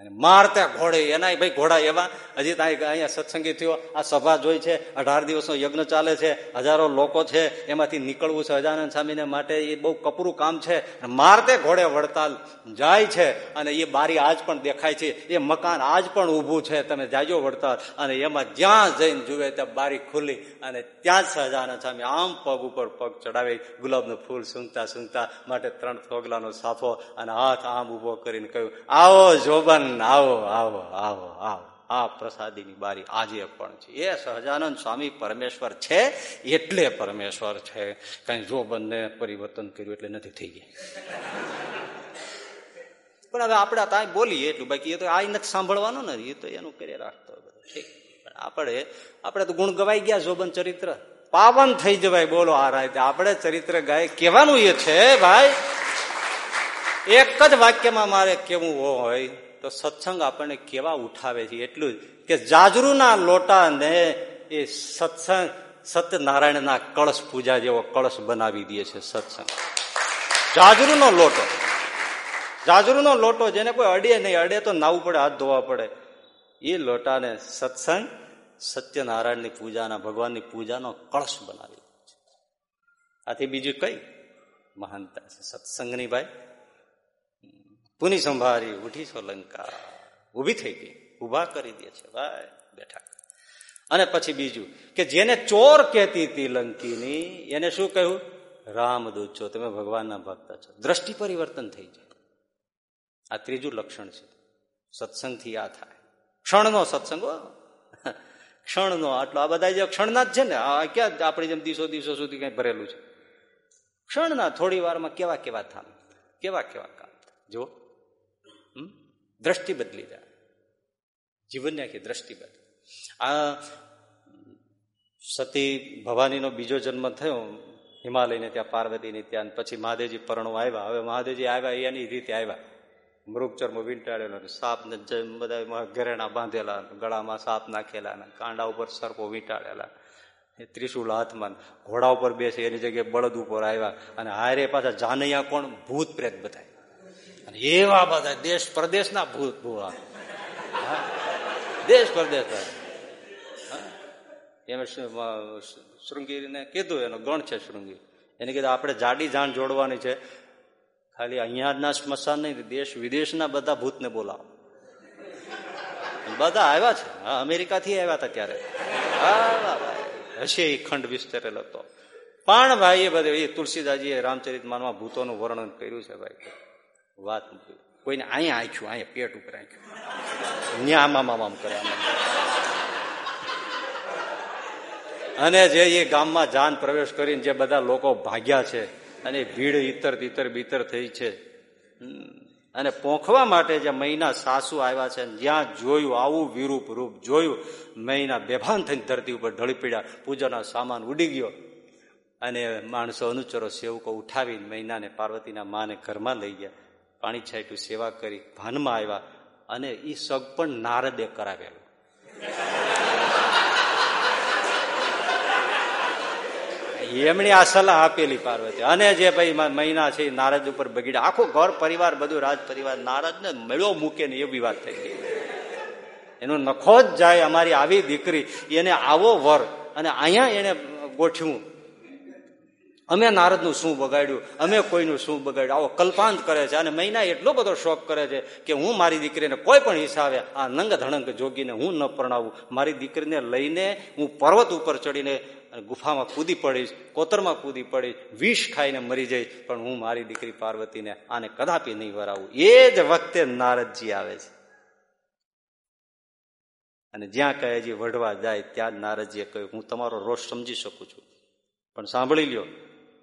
અને મારતા ઘોડે એના ભાઈ ઘોડા એવા. હજી ત્યાં અહીંયા સત્સંગી થયો, આ સભા જોઈ છે, અઢાર દિવસનો યજ્ઞ ચાલે છે, હજારો લોકો છે, એમાંથી નીકળવું છે હજાનંદ સ્વામીને માટે એ બહુ કપરું કામ છે. મારતે ઘોડે વડતાલ જાય છે, અને એ બારી આજ પણ દેખાય છે, એ મકાન આજ પણ ઊભું છે, તમે જાજો વડતાલ અને એમાં જ્યાં જઈને જુએ ત્યાં બારી ખુલ્લી, અને ત્યાં જ સહજાનંદ સ્વામી. આમ પગ ઉપર પગ ચડાવી, ગુલાબનું ફૂલ સૂંઘતા સૂંઘતા માટે ત્રણ થોગલાનો સાફો અને હાથ આમ ઊભો કરીને કહ્યું, આવો જોબન આવો આવો આવો આવો. આ પ્રસાદીની બારી આજે પણ છે. એ સહજાનંદ સ્વામી પરમેશ્વર છે, એટલે પરમેશ્વર છે. કઈ જો બંને પરિવર્તન કર્યું એટલે નથી થઈ ગયા. પણ હવે આપણે ત્યાં બોલીએ એટલું બાકી એ તો આ નથી સાંભળવાનું ને, એ તો એનું કરી રાખતો ઠીક. પણ આપણે આપણે તો ગુણ ગવાઈ ગયા જોબન ચરિત્ર. પાવન થઈ જવાય, બોલો આ રાતે. આપણે ચરિત્ર ગાય કેવાનું એ છે, ભાઈ, એક જ વાક્યમાં મારે કેવું હોય તો સત્સંગ આપણને કેવા ઉઠાવે છે? એટલું જ કે જાજરૂના લોટાને એ સત્સંગ સત્યનારાયણના કળશ પૂજા જેવો કળશ બનાવી દે છે સત્સંગ. જાજરૂનો લોટો. જાજરૂનો લોટો જેને કોઈ અડે નહીં, અડે તો નાવું પડે, હાથ ધોવા પડે. એ લોટાને સત્સંગ સત્યનારાયણની પૂજાના, ભગવાનની પૂજાનો કળશ બનાવી દે છે. આથી બીજું કઈ મહાનતા છે. સત્સંગની ભાઈ પુની સંભારી, ઉઠી છો લંકા. ઊભી થઈ ગઈ. ઊભા કરી દે છે. ભાઈ, બેઠા. અને પછી બીજું કે જેને ચોર કહેતી હતી લંકીની, એને શું કહ્યું? રામદૂત છો તમે ભગવાનના ભક્ત છો. દ્રષ્ટિ પરિવર્તન થઈ જાય. આ ત્રીજું લક્ષણ છે. સત્સંગથી આ થાય. ક્ષણનો સત્સંગ ક્ષણનો. આટલો આ બધા જે ક્ષણના જ છે ને, આ ક્યાં આપણી જેમ દિવસો દિવસો સુધી કઈ ભરેલું છે? ક્ષણના થોડી વારમાં કેવા કેવા થામ કેવા કેવા કામ જો દ્રષ્ટિ બદલી જાય જીવનની આખી દ્રષ્ટિ બદલી આ સતી ભવાનીનો બીજો જન્મ થયો હિમાલયને ત્યાં પાર્વતીની ત્યાં પછી મહાદેવજી પરણો આવ્યા હવે મહાદેવજી આવ્યા એની રીતે આવ્યા મૃગચર્મ વીંટાળેલો સાપને બધા ઘરેણા બાંધેલા ગળામાં સાપ નાખેલા કાંડા ઉપર સર્પો વીંટાળેલા ત્રિશુલ હાથમાં ઘોડા ઉપર બેસે એની જગ્યાએ બળદ ઉપર આવ્યા અને હારે પાછા જાનૈયા કોણ ભૂત પ્રેત બધા અને એવા બધા દેશ પ્રદેશના ભૂત ભૂવા દેશ પ્રદેશ એમ શૃંગીને કીધું, એનો ગણ છે શૃંગી. એને કીધું, આપણે જાડી જાણ જોડવાની છે. ખાલી અહીંયાના સ્મશાન નહીં, દેશ વિદેશના બધા ભૂતને બોલાવો. બધા આવ્યા છે. અમેરિકાથી આવ્યા હતા ત્યારે હશે એ ખંડ વિસ્તરેલો હતો પણ ભાઈ એ બધે એ તુલસીદાસજીએ રામચરિત માનમાં ભૂતોનું વર્ણન કર્યું છે ભાઈ. વાત કોઈને અહીંયા આંખ્યું અહીંયા પેટ ઉપર આંખ્યું ન્યા આમ આમ આમ કરે અને જે એ ગામમાં જાન પ્રવેશ કરીને જે બધા લોકો ભાગ્યા છે, અને ભીડ ઇતર તિતર બીતર થઈ છે અને પોખવા માટે જે મહિના સાસુ આવ્યા છે જ્યાં જોયું આવું વિરૂપ રૂપ જોયું, મહિના બેભાન થઈને ધરતી ઉપર ઢળી પડ્યા, પૂજાનો સામાન ઉડી ગયો. અને માણસો અનુચરો સેવકો ઉઠાવીને મહિનાને પાર્વતીના માને ઘરમાં લઈ ગયા. પાણી છાંટ્યું, સેવા કરી, ભાનમાં આવ્યા અને એ સગ પણ નારદે કરાવેલું. એમણે આ સલાહ આપેલી પાર્વતી. અને જે ભાઈ મહિના છે નારદ ઉપર બગીડા આખો ઘર પરિવાર, બધું રાજ પરિવાર નારદ ને મેળો મૂકે ને એવી વાત થઈ ગઈ એનો નખો જ જાય અમારી આવી દીકરી, એને આવો વર. અને અહીંયા એને ગોઠવ્યું અમે નારદનું શું બગાડ્યું? અમે કોઈનું શું બગાડ્યું? આવો કલ્પાંત કરે છે અને મહિના એટલો બધો શોખ કરે છે કે હું મારી દીકરીને કોઈ પણ હિસાબે આ નંગ ધણંગ જોગીને હું ન પરણાવું. મારી દીકરીને લઈને હું પર્વત ઉપર ચડીને ગુફામાં કૂદી પડીશ, કોતરમાં કૂદી પડીશ, વિષ ખાઈને મરી જઈશ. પણ હું મારી દીકરી પાર્વતીને આને કદાપી નહીં વરાવું. એ જ વખતે નારદજી આવે છે. અને જ્યાં કહે વઢવા જાય, ત્યાં નારદજીએ કહ્યું, હું તમારો રોષ સમજી શકું છું. પણ સાંભળી લ્યો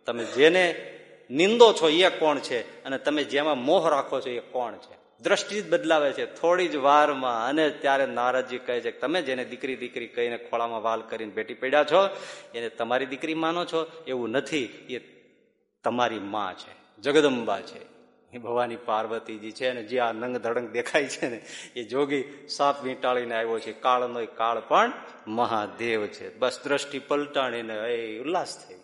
તમે જેને નિંદો છો એ કોણ છે? અને તમે જેમાં મોહ રાખો છો એ કોણ છે? દ્રષ્ટિ જ બદલાવે છે. થોડી જ વારમાં અને ત્યારે નારદજી કહે છે તમે જેને દીકરી દીકરી કહીને ખોળામાં વાલ કરીને બેટી પડ્યા છો, એને તમારી દીકરી માનો છો? એવું નથી. એ તમારી માં છે. જગદંબા છે. ભવાની પાર્વતીજી છે ને જે આ નંગ ધડંગ દેખાય છે ને, એ જોગી સાપ વીંટાળીને આવ્યો છે. કાળનો કાળ પણ મહાદેવ છે. બસ દ્રષ્ટિ પલટાણીને એ ઉલ્લાસ થઈ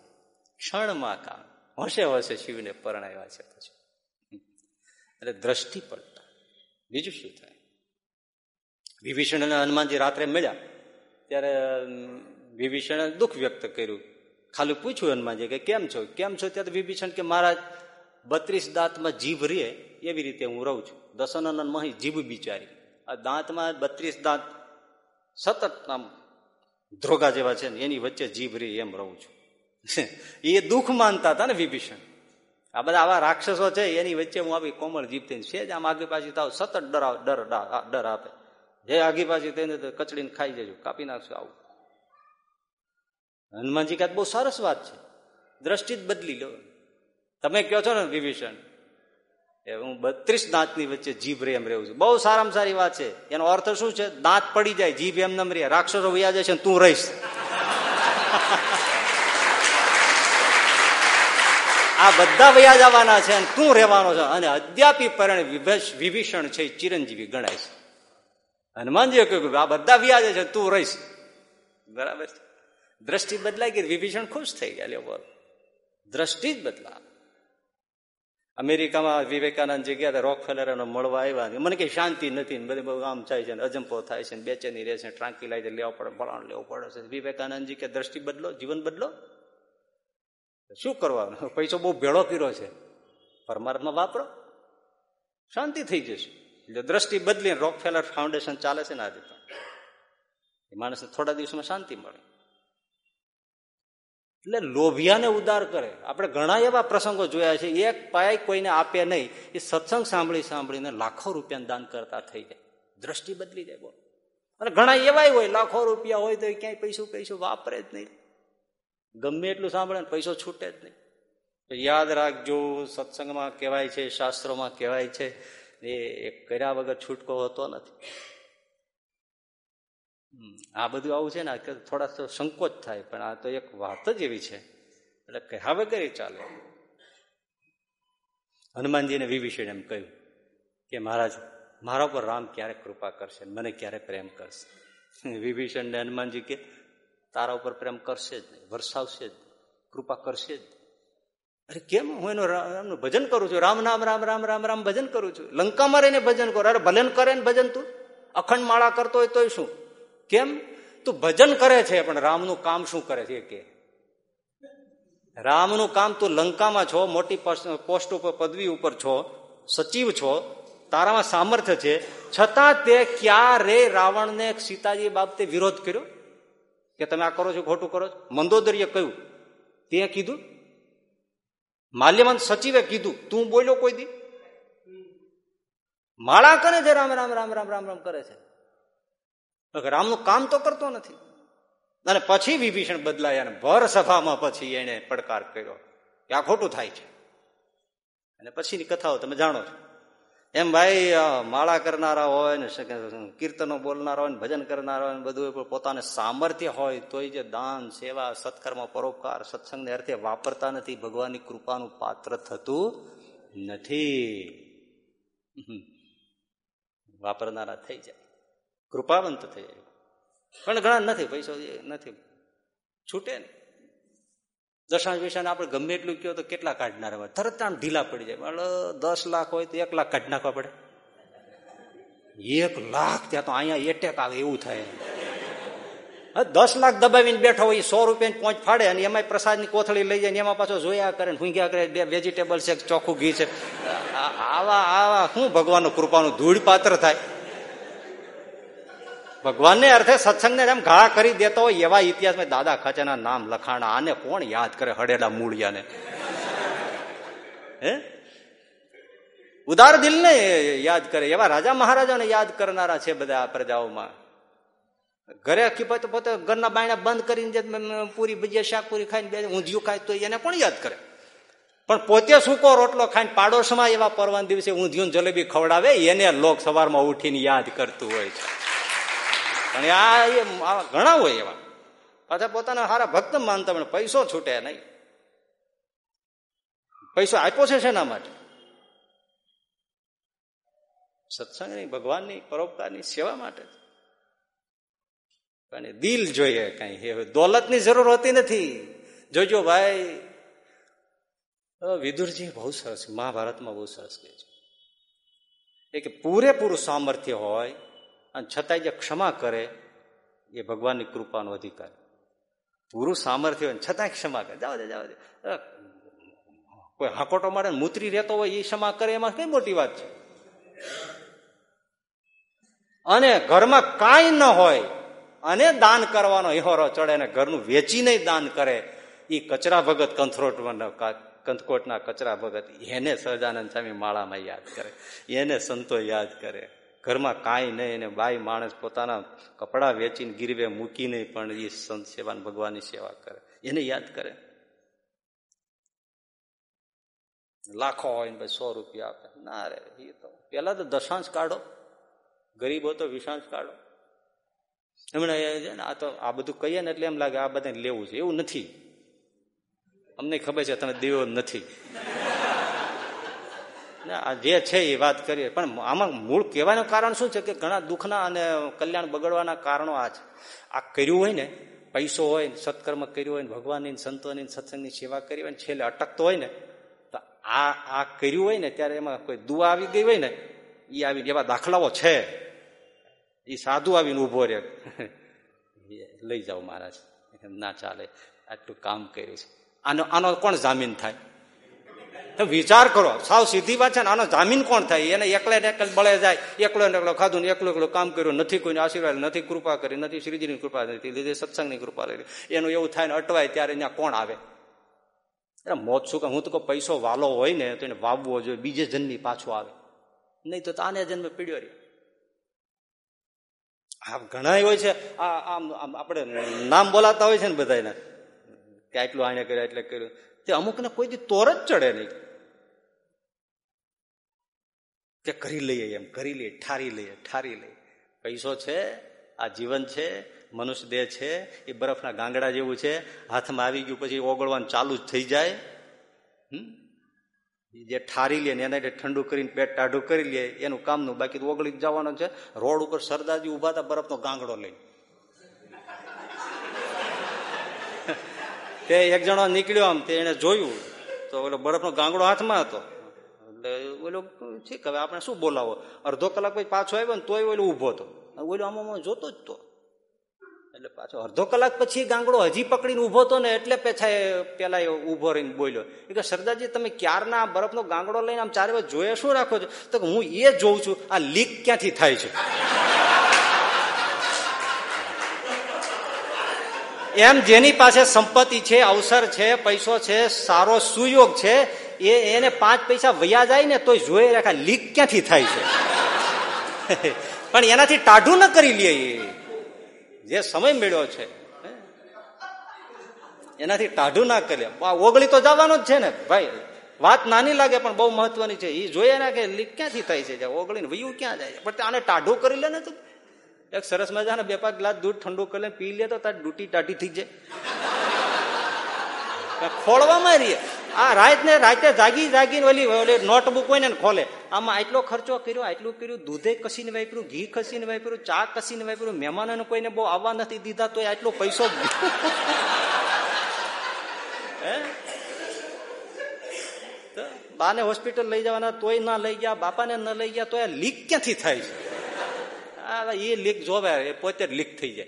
ક્ષણમાં કામ. હોશે હોશે શિવને પરણાવ્યા છે પછી. એટલે દ્રષ્ટિ પલટા બીજું શું થાય? વિભીષણ અને હનુમાનજી રાત્રે મળ્યા. ત્યારે વિભીષણે દુઃખ વ્યક્ત કર્યું. ખાલી પૂછ્યું હનુમાનજી કે કેમ છો? કેમ છો? ત્યારે વિભીષણ કે મહારાજ, બત્રીસ દાંતમાં જીભ રે, એવી રીતે હું રહું છું. દસનંદન મહી જીભ બિચારી. આ દાંતમાં બત્રીસ દાંત સતત આમ ધ્રોગા જેવા છે ને, એની વચ્ચે જીભ રે એમ રહું છું. એ દુઃખ માનતા હતા ને વિભીષણ. આ બધા આવા રાક્ષસો છે, એની વચ્ચે હું આવી કોમળ જીભ થઈને છે જ. આમ આગી પાછી તાવ સતત ડરાવ ડર ડર આપે. જે આગી પાછી થઈને કચડીને ખાઈ જજો, કાપી નાખશું આવું. હનુમાનજી કાંઈ બહુ સરસ વાત છે. દ્રષ્ટિ જ બદલી લો. તમે કહો છો ને વિભીષણ, એ હું બત્રીસ દાંતની વચ્ચે જીભ રે એમ રહેવું છું. બહુ સારામાં સારી વાત છે. એનો અર્થ શું છે? દાંત પડી જાય, જીભ એમ નમ રે રાક્ષસો વ્યાજે જાય છે તું રહીશ. આ બધા વયા જવાના છે અને તું રહેવાનો છે. અને અદ્યાપી પરણે વિભીષણ છે ચિરંજીવી ગણાય છે. હનુમાનજીએ કહ્યું આ બધા વ્યાજે છે, તું રહીશ. બરાબર દ્રષ્ટિ બદલાઈ ગઈ, વિભીષણ ખુશ થઈ ગયા. લ્યો બોલ. દ્રષ્ટિ જ બદલા અમેરિકામાં વિવેકાનંદ ગયા હતા રોક ફેલરનો મળવા આવ્યા મને કઈ શાંતિ નથી બધે બહુ આમ થાય છે અજંપો થાય છે બેચેની રહે છે ટ્રાન્કિલાઇઝર લેવા પડે બળાણ લેવું પડે છે. વિવેકાનંદજી કે દ્રષ્ટિ બદલો, જીવન બદલો? શું કરવાનું? પૈસો બહુ ભેળો કર્યો છે. પરમાત્મા વાપરો. શાંતિ થઈ જશે. એટલે દ્રષ્ટિ બદલી રોક ફેલર ફાઉન્ડેશન ચાલે છે ને આજે તો. એ માણસને થોડા દિવસમાં શાંતિ મળે. એટલે લોભિયાને ઉદાર કરે. આપણે ઘણા એવા પ્રસંગો જોયા છે. એક પાય કોઈને આપે નહીં. એ સત્સંગ સાંભળી સાંભળીને લાખો રૂપિયા દાન કરતા થઈ જાય. દ્રષ્ટિ બદલી જાય બોલ. અને ઘણા એવાય હોય, લાખો રૂપિયા હોય તો ક્યાંય પૈસું પૈસું વાપરે જ નહીં. ગમે એટલું સાંભળે ને પૈસો છૂટે જ નહીં. યાદ રાખજો, સત્સંગમાં કહેવાય છે, શાસ્ત્રોમાં કહેવાય છે, એ કર્યા વગર છૂટકો હોતો નથી. આ બધું આવું છે ને થોડા સંકોચ થાય, પણ આ તો એક વાત જ એવી છે. એટલે કહ્યા વગર એ ચાલે. હનુમાનજીને વિભીષણ એમ કહ્યું કે, મહારાજ, મારા પર રામ ક્યારે કૃપા કરશે? મને ક્યારે પ્રેમ કરશે? વિભીષણ ને હનુમાનજી કે તારા ઉપર પ્રેમ કરશે જ નહીં, વરસાવશે જ કૃપા કરશે જ અરે કેમ હું એનું રામનું ભજન કરું છું? રામ નામ રામ રામ રામ રામ ભજન કરું છું. લંકામાં રહીને ભજન કરું. અરે ભલન કરે ને ભજન તું? અખંડ માળા કરતો હોય તોય શું? કેમ? તું ભજન કરે છે, પણ રામનું કામ શું કરે છે કે. રામનું કામ તું લંકામાં છો, મોટી પોસ્ટ ઉપર, પદવી ઉપર છો, સચિવ છો, તારામાં સામર્થ્ય છે. છતાં તે ક્યારે રાવણને સીતાજી બાબતે વિરોધ કર્યો? કે તમે આ કરો છો, ખોટું કરો છો? મંદોદરીએ કહ્યું. તે કીધું? માલ્યવંત સચિવે કીધું, તું બોલ્યો કોઈ દી? માળા કરે છે? રામ રામ રામ રામ રામ રામ કરે છે. રામનું કામ તો કરતો નથી. અને પછી વિભીષણ બદલાયા અને ભર સભામાં પછી એને પડકાર કર્યો કે આ ખોટું થાય છે. અને પછીની કથાઓ તમે જાણો છો. એમ ભાઈ માળા કરનારા હોય ને કીર્તનો બોલનારા હોય ને ભજન કરનારા હોય બધું પોતાને સામર્થ્ય હોય તોય જે દાન, સેવા, સત્કર્મ, પરોપકાર, સત્સંગને અર્થે વાપરતા નથી, ભગવાનની કૃપાનું પાત્ર થતું નથી. વાપરનારા થઈ જાય. કૃપાવંત થઈ જાય. પણ ઘણા નથી, પૈસો નથી. છૂટે ને દશાંશ વિશાને આપણે ગમે એટલું કહો તો કેટલા કાઢનારા હોય? તરત આમ ઢીલા પડી જાય. એટલે દસ લાખ હોય તો એક લાખ કાઢી નાખવા પડે. એક લાખ ત્યાં તો અહીંયા એટેક આવે, એવું થાય. દસ લાખ દબાવીને બેઠો હોય, સો રૂપિયા પહોંચ ફાડે અને એમાં પ્રસાદની કોથળી લઈ જાય એમાં પાછો જોયા કરે ભૂંગ્યા કરે, બે વેજીટેબલ છે, ચોખ્ખું ઘી છે. આવા આવા શું ભગવાનનું કૃપાનું ધૂળ પાત્ર થાય? ભગવાનને અર્થે સત્સંગને જેમ ઘા કરી દેતો હોય એવા ઇતિહાસમાં દાદા ખચેના નામ લખાણા. આને કોણ યાદ કરે હડેલા મૂળિયાને? હે? ઉદાર દિલને યાદ કરે, એવા રાજા મહારાજાને યાદ કરનારા છે બધા પ્રજાઓમાં. ઘરે તો પોતે ઘરના બાયણા બંધ કરીને પૂરી ભજીયા, શાક પૂરી ખાઈને બે ઊંધિયું ખાય તો એને કોણ યાદ કરે? પણ પોતે સૂકો રોટલો ખાઈને પાડોશમાં એવા પરવાન દિવસે ઊંધિયું જલેબી ખવડાવે, એને લોક સવારમાં ઉઠીને યાદ કરતું હોય છે. અને આ ઘણા હોય એવા. પાછા પોતાના સારા ભક્ત માનતા પણ પૈસો છૂટે નહીં. પૈસો આપ્યો છે શેના માટે? સત્સંગની, ભગવાનની, પરોપકારની સેવા માટે. અને દિલ જોઈએ કઈ. દોલતની જરૂર હોતી નથી. જોજો ભાઈ વિદુરજી બહુ સરસ મહાભારતમાં બહુ સરસ કહે છે. એ કે પૂરેપૂરું સામર્થ્ય હોય અને છતાંય જે ક્ષમા કરે, એ ભગવાનની કૃપાનો અધિકાર. પૂરું સામર્થ્ય હોય છતાંય ક્ષમા કરે. જાવ દે જાવ દે કોઈ હાકોટો મારે મૂતરી રહેતો હોય એ ક્ષમા કરે, એમાં કઈ મોટી વાત છે? અને ઘરમાં કાંઈ ન હોય, અને દાન કરવાનો હિહોરો ચડે અને ઘરનું વેચીને દાન કરે એ કચરા ભગત કંથરોટ કંથકોટના કચરા ભગત, એને સહજાનંદ સ્વામી માળામાં યાદ કરે, એને સંતો યાદ કરે. ઘરમાં કાંઈ નહીં અને બાઈ માણસ પોતાના કપડાં વેચીને ગીરવે મૂકીને પણ એ સંત સેવા ભગવાનની સેવા કરે. એને યાદ કરે. લાખો હોય ને સો રૂપિયા આપે. ના રે, એ તો પેલા તો દશાંશ કાઢો. ગરીબો તો વિશાંશ કાઢો. ને, આ તો આ બધું કહીએ ને એટલે એમ લાગે આ બધાને લેવું છે. એવું નથી. અમને ખબર છે તમે દેવો નથી. જે છે એ વાત કરીએ. પણ આમાં મૂળ કહેવાનું કારણ શું છે કે ઘણા દુઃખના અને કલ્યાણ બગડવાના કારણો આ છે. આ કર્યું હોય ને, પૈસો હોય સત્કર્મ કર્યું હોય ને, ભગવાનની સંતોની સત્સંગની સેવા કરી હોય ને, છેલ્લે અટકતો હોય ને, તો આ આ કર્યું હોય ને, ત્યારે એમાં કોઈ દુઆ આવી ગઈ હોય ને એ આવી, એવા દાખલાઓ છે. એ સાધુ આવીને ઊભો રહે લઈ જાઓ મહારાજ. ના ચાલે. આટલું કામ કર્યું છે. આનો આનો કોણ જામીન થાય? વિચાર કરો. સાવ સીધી વાત છે ને, આનો જામીન કોણ થાય? એને એકલે ને એકલ બળે જાય. એકલો ને એકલો ખાધું ને એકલો એકલો કામ કર્યું, નથી કોઈને આશીર્વાદ, નથી કૃપા કરી, નથી શ્રીજીની કૃપા નથી લીધે સત્સંગની કૃપા કરી. એનું એવું થાય ને અટવાય ત્યારે ત્યાં કોણ આવે? મોત શું કે હું તો પૈસો વાલો હોય ને તો એને વાવવો જોઈએ, બીજે જન્મી પાછો આવે. નહીં તો આને જન્મે પીડ્યો રહ્યો. આ ઘણા હોય છે, આ આમ આપણે નામ બોલાતા હોય છે ને બધાને કે આટલું આને કર્યું એટલે કર્યું. તે અમુકને કોઈ દી તોર જ ચડે નહીં. કે કરી લઈએ એમ, કરી લઈએ, ઠારી લઈએ ઠારી લઈએ. પૈસો છે, આ જીવન છે, મનુષ્ય દેહ છે, એ બરફના ગાંગડા જેવું છે, હાથમાં આવી ગયું પછી ઓગળવાનું ચાલુ જ થઈ જાય. જે ઠારી લે ને એના ઠંડુ કરીને પેટ ટાઢું કરી લે, એનું કામનું બાકી ઓગળી જવાનું છે. રોડ ઉપર સરદારજી ઊભા હતા બરફનો ગાંગડો લઈ તે એક જણો નીકળ્યો આમ, તે એને જોયું. તો ઓલો બરફનો ગાંગડો હાથમાં હતો. એટલે ઓલો ઠીક, હવે આપણે શું બોલાવો? અડધો કલાક પછી પાછો આવ્યો ને તોય ઓલો ઊભો હતો. ઓલો આમાં જોતો જ તો. એટલે પાછો અડધો કલાક પછી ગાંગડો હજી પકડીને ઊભો હતો ને એટલે પેછા પેલા ઊભો રહીને બોલ્યો. એ કે સરદારજી, તમે ક્યારના બરફનો ગાંગડો લઈને આમ ચારે બાજુ જોયા શું રાખો છો? તો હું એ જોઉં છું, આ લીક ક્યાંથી થાય છે? એમ જેની પાસે સંપત્તિ છે, અવસર છે, પૈસો છે, સારો સુયોગ છે એ એને પાંચ પૈસા વયા જાય ને તો જોઈ રાખા લીક ક્યાંથી થાય છે. પણ એનાથી ટાઢું ન કરી લે જે સમય મેળ્યો છે એનાથી ટાઢું ના કરે. ઓગળી તો જવાનું જ છે ને. ભાઈ, વાત નાની લાગે પણ બહુ મહત્વની છે. એ જોઈએ ને કે લીક ક્યાંથી થાય છે? ઓગળીને વયું ક્યાં જાય પણ આને ટાઢું કરી લે ને તું. એક સરસ મજાને બે પાંચ ગ્લાસ દૂધ ઠંડુ કરી લે પી લે તો તાર ડૂટી ટાઢી થઈ જાય. ખોળવામાં રહીએ આ રાત ને રાતે જાગી જાગીને ઓલી નોટબુક હોય ને ખોલે. આમાં આટલો ખર્ચો કર્યો, આટલું કર્યું, દૂધે કસીને વાપર્યું, ઘી કસીને વાપર્યું, ચા કસીને વાપર્યું, મહેમાનોને કોઈને બહુ આવવા નથી દીધા તો આટલો પૈસો બાને હોસ્પિટલ લઈ જવાના, તોય ના લઈ ગયા, બાપાને ન લઈ ગયા તો લીક ક્યાંથી થાય છે? એ લીક જોવે પોતે લીક થઈ જાય.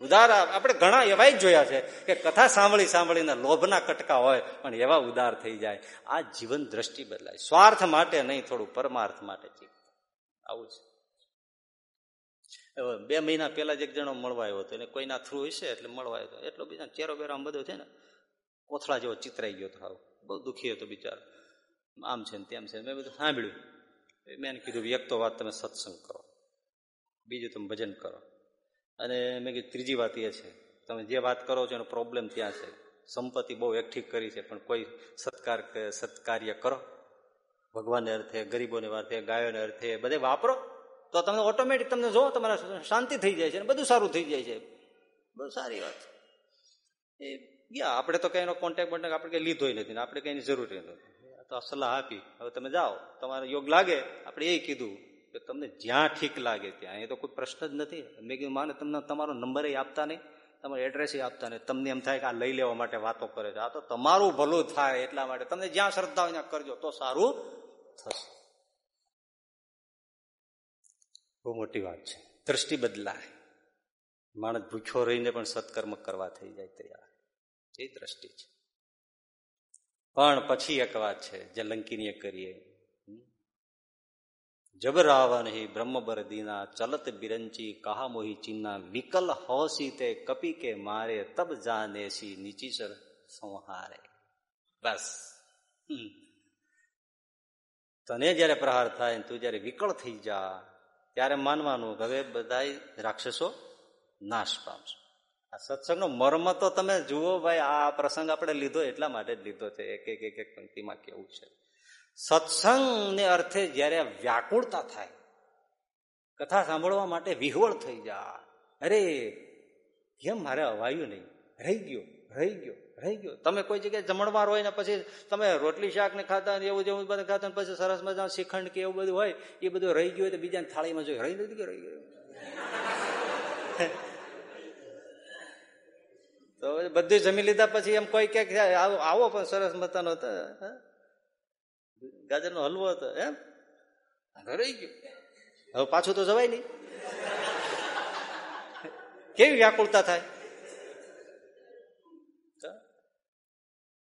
ઉદાર આપણે ઘણા એવા જ જોયા છે કે કથા સાંભળી સાંભળીને લોભના કટકા હોય, પણ એવા ઉદાર થઈ જાય. આ જીવન દ્રષ્ટિ બદલાય. સ્વાર્થ માટે નહીં, થોડું પરમાર્થ માટે આવું છે. બે મહિના પેલા જ એક જણો મળવા આવ્યો હતો. એને કોઈના થ્રુ હશે એટલે મળવા આવ્યો એટલો બીજા ચેરો બેરો બધો છે ને, કોથળા જેવો ચિતરાઈ ગયો હતો બહુ દુઃખી હતો બિચારો. આમ છે ને તેમ છે મેં બધું સાંભળ્યું. મેં કીધું, એક તો વાત તમે સત્સંગ કરો. બીજું તમે ભજન કરો. અને મેં કીધું, ત્રીજી વાત એ છે. તમે જે વાત કરો છો એનો પ્રોબ્લેમ ત્યાં છે. સંપત્તિ બહુ એકઠી કરી છે, પણ કોઈ સત્કાર સત્કાર્ય કરો. ભગવાનને અર્થે, ગરીબોને અર્થે, ગાયોને અર્થે, બધે વાપરો, તો તમને ઓટોમેટિક તમને જો તમારા શાંતિ થઈ જાય છે બધું સારું થઈ જાય છે. બહુ સારી વાત. એ ગયા, આપણે તો કઈ એનો કોન્ટેક્ટ બોન્ટેક્ટ આપણે કઈ લીધો નથી ને આપણે કઈ જરૂર નથી. તો સલાહ આપી. હવે તમે જાઓ, તમારે યોગ લાગે, આપણે એ કીધું. તમને જ્યાં ઠીક લાગે ત્યાં. એ તો કોઈ પ્રશ્ન જ નથી. મેં કીધું, માને, તમને તમારો નંબર આપતા નહીં. તમારે એડ્રેસ આપતા નહીં. તમને એમ થાય કે આ લઈ લેવા માટે વાતો કરે છે. આ તો તમારું ભલું થાય એટલા માટે. તમને જ્યાં શ્રદ્ધા હોય કરજો, તો સારું થશે. બહુ મોટી વાત છે. દ્રષ્ટિ બદલાય. માણસ ભૂખ્યો રહીને પણ સત્કર્મ કરવા થઈ જાય તૈયાર. એ દ્રષ્ટિ છે. પણ પછી એક વાત છે જે લંકીની કરીએ. જબરાવન હિ બ્રહ્મબર દીના ચલત બિરંચી કહા મોહી ચિન્ના વિકલ હોસી તે કપી કે મારે તબ જાને સી નીચીસર સંહારે. બસ. તને જયારે પ્રહાર થાય તું જયારે વિકળ થઈ જા, ત્યારે માનવાનું હવે બધા રાક્ષસો નાશ પામશે. આ સત્સંગનો મર્મ તો તમે જુઓ ભાઈ, આ પ્રસંગ આપણે લીધો એટલા માટે જ લીધો છે. એક એક એક પંક્તિમાં કેવું છે? સત્સંગને અર્થે જ્યારે વ્યાકુળતા થાય, કથા સાંભળવા માટે વિહવળ થઈ જાય અરે, કેમ મારે અવાયું નહીં? રહી ગયો રહી ગયો રહી ગયો. તમે કોઈ જગ્યાએ જમણવાર હોય ને પછી તમે રોટલી શાક ને ખાતા એવું જેવું બધું ખાતા પછી સરસ મજા શ્રીખંડ કે એવું બધું હોય, એ બધું રહી ગયું હોય તો બીજાને થાળીમાં જોઈ રહી નથી રહી ગયું? તો બધું જમી લીધા પછી એમ કોઈ ક્યાંક આવો પણ સરસ મતાનો ગાજરનો હલવો હતો, એમ? રહી ગયો. હવે પાછું તો જવાય નહીં. કેવી વ્યાકુળતા થાય?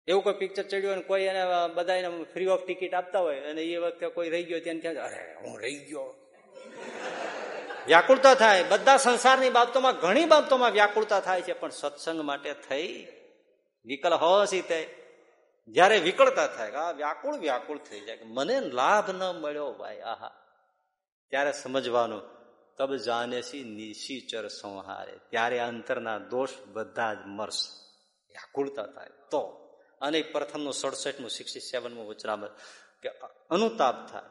એવું કોઈ પિક્ચર ચડ્યું અને કોઈ એને બધા એને ફ્રી ઓફ ટિકિટ આપતા હોય અને એ વખતે કોઈ રહી ગયો ત્યાં ક્યાં અરે, હું રહી ગયો. વ્યાકુળતા થાય. બધા સંસારની બાબતોમાં ઘણી બાબતોમાં વ્યાકુળતા થાય છે, પણ સત્સંગ માટે થઈ વિકલ હોશ તે જયારે વિકળતા થાય આ વ્યાકુળ વ્યાકુળ થઈ જાય કે મને લાભ ન મળ્યો ભાઈ, આહા. ત્યારે સમજવાનું, તબ જાને સી નિશીચર સંહારે. ત્યારે અંતરના દોષ બધા જ મરશે. વ્યાકુળતા થાય. તો, અને પ્રથમનું સડસઠમું, સિક્સટી સેવનમું વચરામત કે અનુતાપ થાય.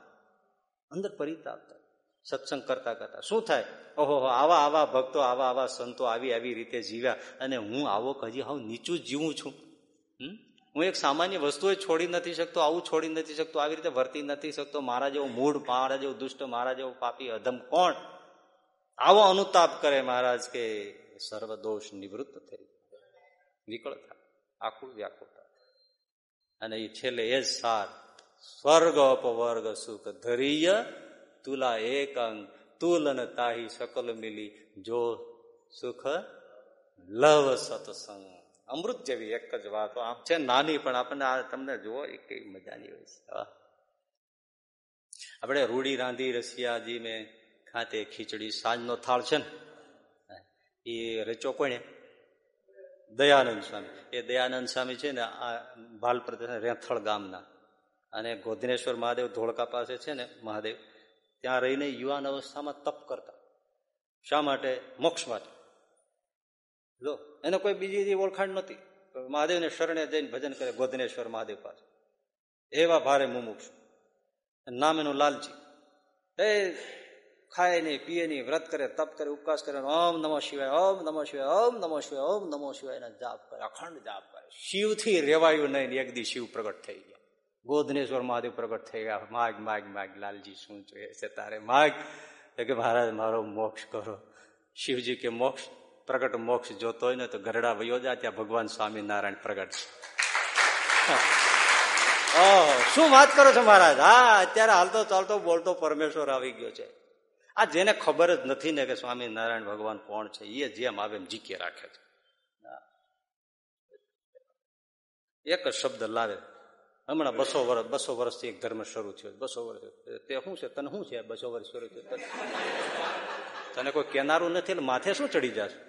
અંદર પરિતાપ થાય. સત્સંગ કરતા કરતા. શું થાય? ઓહો આવા આવા ભક્તો, આવા આવા સંતો આવી આવી રીતે જીવ્યા અને હું આવો હજી હું નીચું જીવું છું. હું એક સામાન્ય વસ્તુ છોડી નથી શકતો, આવું છોડી નથી શકતો, આવી રીતે વર્તી નથી શકતો, મારા જેવો મૂળ મારા જેવો દુષ્ટ, મારા જેવો પાપી અધમ કોણ? આવો અનુતાપ કરે મહારાજ કે સર્વ દોષ નિવૃત્ત થઈ નીકળતા આખું વ્યાકુળ અને એ છેલ્લે એ જ સાર, સ્વર્ગ અપવર્ગ સુખ ધરીય, તુલા એક અંગ તુલન તાહી સકલ મિલી, જો સુખ લવ સત્સંગ. અમૃત જેવી એક જ વાતો આમ છે, નાની પણ આપણને આ તમને જુઓ એ કઈ મજાની હોય છે આપણે રૂડી રાંધી રસિયાજી મેં ખાતે ખીચડી સાંજનો થાળ છે ને, એ રચો કોને દયાનંદ સ્વામી. એ દયાનંદ સ્વામી છે ને આ બાલ પ્રદેશ રેથળ ગામના. અને ગોધનેશ્વર મહાદેવ ધોળકા પાસે છે ને મહાદેવ. ત્યાં રહીને યુવાન અવસ્થામાં તપ કરતા. શા માટે? મોક્ષ માટે. લો, એને કોઈ બીજી ઓળખાણ નહોતી. મહાદેવને શરણે જઈને ભજન કરે, ગોધનેશ્વર મહાદેવ પાસે. એવા ભારે મુમુક્ષ. નામ એનું લાલજી. એ ખાય નહીં પીએ નહીં, વ્રત કરે, તપ કરે, ઉપવાસ કરે, ઓમ નમો શિવાય, ઓમ નમો શિવાય, ઓમ નમો શિવાય, ઓમ નમો શિવાય જાપ કરે, અખંડ જાપ કરે. શિવથી રેવાયું નહીં, એક દી શિવ પ્રગટ થઈ ગયા. ગોધનેશ્વર મહાદેવ પ્રગટ થઈ ગયા. માગ માગ માગ, લાલજી, શું છે તારે? માગ. કે, મહારાજ, મારો મોક્ષ કરો. શિવજી કે, મોક્ષ પ્રગટ મોક્ષ જોતો હોય ને તો ગરડા વયો જા ત્યાં ભગવાન સ્વામિનારાયણ પ્રગટ છે. શું વાત કરો છો મહારાજ? હા, અત્યારે હાલતો ચાલતો બોલતો પરમેશ્વર આવી ગયો છે. આ જેને ખબર જ નથી ને કે સ્વામિનારાયણ ભગવાન કોણ છે એ જેમ આવે એમ જીકે રાખે છે. એક જ શબ્દ લાવે. હમણાં બસો વર્ષ બસો વર્ષથી એક ધર્મ શરૂ થયો બસો વર્ષ તે શું છે? તને શું છે? બસો વર્ષ શરૂ થયું તને કોઈ કેનારું નથી એટલે માથે શું ચડી જશે?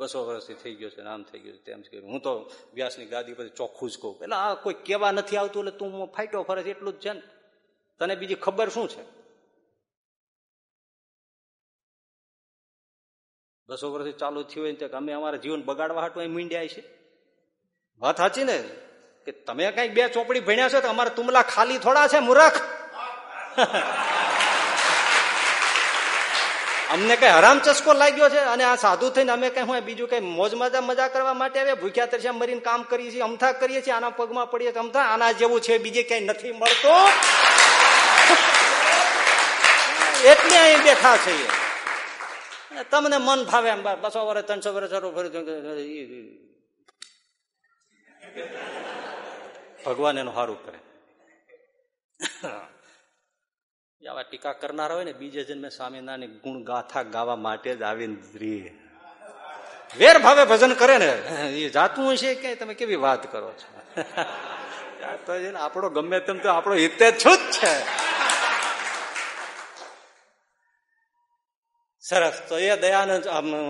બસો વર્ષથી થઈ ગયો છે આમ થઈ ગયું છે, તેમ છે હું તો વ્યાસની ગાદી પછી ચોખ્ખું જ કહું એટલે આ કોઈ કેવા નથી આવતું, એટલે તું ફાઈટો ફરે છે, એટલું જ છે ને. તને બીજી ખબર શું છે? બસો વર્ષથી ચાલુ થયું હોય ને અમે અમારા જીવન બગાડવા હાટું અહીં મીંડ્યા છે વાત સાચી ને? કે તમે કંઈક બે ચોપડી ભણ્યા છો તો અમારે તુમલા ખાલી થોડા છે, મૂરખ? અમને કઈ હરામ ચસ્કો લાગ્યો છે અને આ સાધુ થઈને અમે કઈ હું બીજું કઈ મોજ મજા મજા કરવા માટે આવે ભૂખ્યા તરસ્યા મરીને કામ કરીએ છીએ અમથા કરીએ છીએ આના પગમાં પડીએ અમથા આના જેવું છે બીજે ક્યાંય નથી મળતો એટલે અહીં બેઠા છીએ તમને મન ભાવે એમ બસો વર્ષ ત્રણસો વર્ષ ભગવાન એનું સારું કરે આવા ટીકા કરનારા હોય ને, બીજે જન્મે સ્વામિનારાયણ ગુણ ગાથા ગાવા માટે જ આવીને રીએ વેર ભાવે ભજન કરે ને, એ જાતું છે કે તમે કેવી વાત કરો છો? તો આપણો ગમે તેમ તો આપણો હિતે છું જ છે. સરસ. તો એ દયાનંદ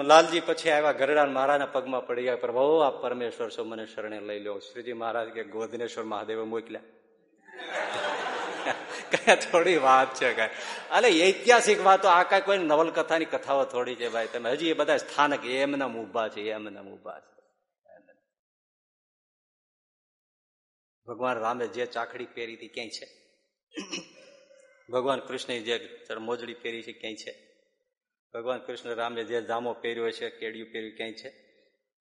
લાલજી પછી આવ્યા ગરડા મહારાજના પગમાં પડી ગયા. પ્રભુ આ પરમેશ્વર છો, મને શરણે લઈ લો. શ્રીજી મહારાજ કે ગોધનેશ્વર મહાદેવે મોકલ્યા. કયા થોડી વાત છે કઈ? અને ઐતિહાસિક વાતો, આ કઈ કોઈ નવલકથાની કથાઓ થોડી છે ભાઈ. તમે હજી એ બધા સ્થાનક એમના ઊભા છે એમના ઊભા છે. ભગવાન રામે જે ચાખડી પહેરી હતી, ક્યાંય છે? ભગવાન કૃષ્ણે જે મોજડી પહેરી છે, ક્યાંય છે? ભગવાન કૃષ્ણ રામે જે જામો પહેર્યો છે, કેડિયું પહેર્યું, ક્યાંય છે?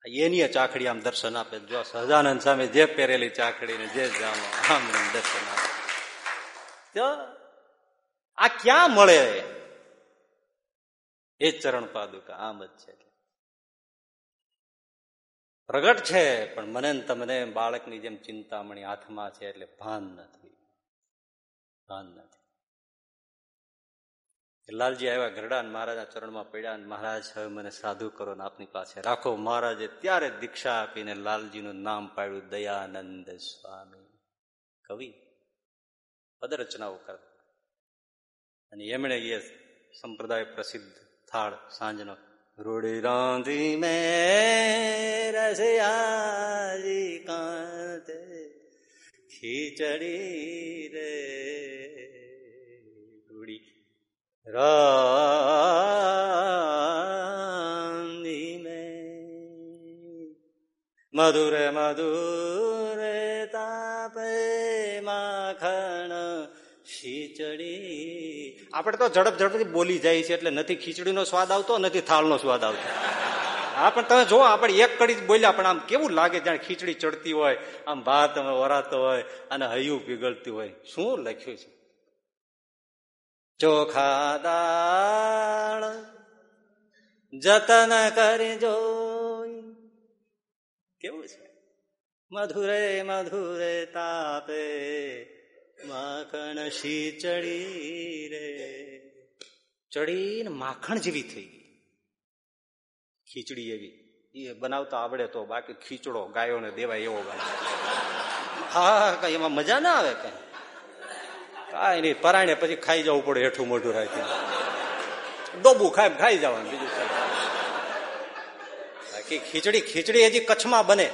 એની ચાખડી આમ દર્શન આપે. જો સહજાનંદ સામે જે પહેરેલી ચાખડી ને જે જામો, આમ દર્શન આપે. આ ક્યાં મળે? એ ચરણ પાદુકા, આમ જ છે. પ્રગટ છે, પણ મને તમને બાળકની જેમ ચિંતામણી હાથમાં છે એટલે ભાન નથી. ભાન નથી. લાલજી આવ્યા ગરડા મહારાજના ચરણમાં પડ્યા મહારાજ, હવે મને સાધુ કરો ને આપની પાસે રાખો. મહારાજે ત્યારે દીક્ષા આપીને લાલજીનું નામ પાડ્યું, દયાનંદ સ્વામી. કવિ પદરચનાઓ કરતા. અને એમણે એ સંપ્રદાય પ્રસિદ્ધ થાળ સાંજનો રૂડી રાંધી મે રસિયાજી કાંતે ખીચડી રે. રૂડી. રાંધી મે. મધુરે મધુરે તાપે માખણ ખીચડી. આપણે તો ઝડપ ઝડપથી બોલી જાય છે એટલે નથી ખીચડીનો સ્વાદ આવતો, નથી થાળનો સ્વાદ આવતો. હા, પણ તમે જો આપણે એક કડી જ બોલ્યા, પણ આમ કેવું લાગે જાણે ખીચડી ચડતી હોય, આમ ભાત વરાતો હોય, અને હૈયું પીગળતું હોય. શું લખ્યું છે? ચોખા દાળ, જતન કરજો કેવું છે? મધુરે મધુરે તાપે માખણ શી ચડી રે. ચડી ને માખણ જેવી થઈ ગઈ. ખીચડી એવી. એ બનાવતા આવડે તો બાકી ખીચડો ગાયોને દેવાય એવો બનાવે. હા, કઈ એમાં મજા ના આવે કઈ. કાંઈ નહીં પરાણે પછી ખાઈ જવું પડે હેઠું મોઢું રાખી ડોબું ખાય ખાઈ જવાનું બીજું બાકી ખીચડી ખીચડી હજી કચ્છમાં બને.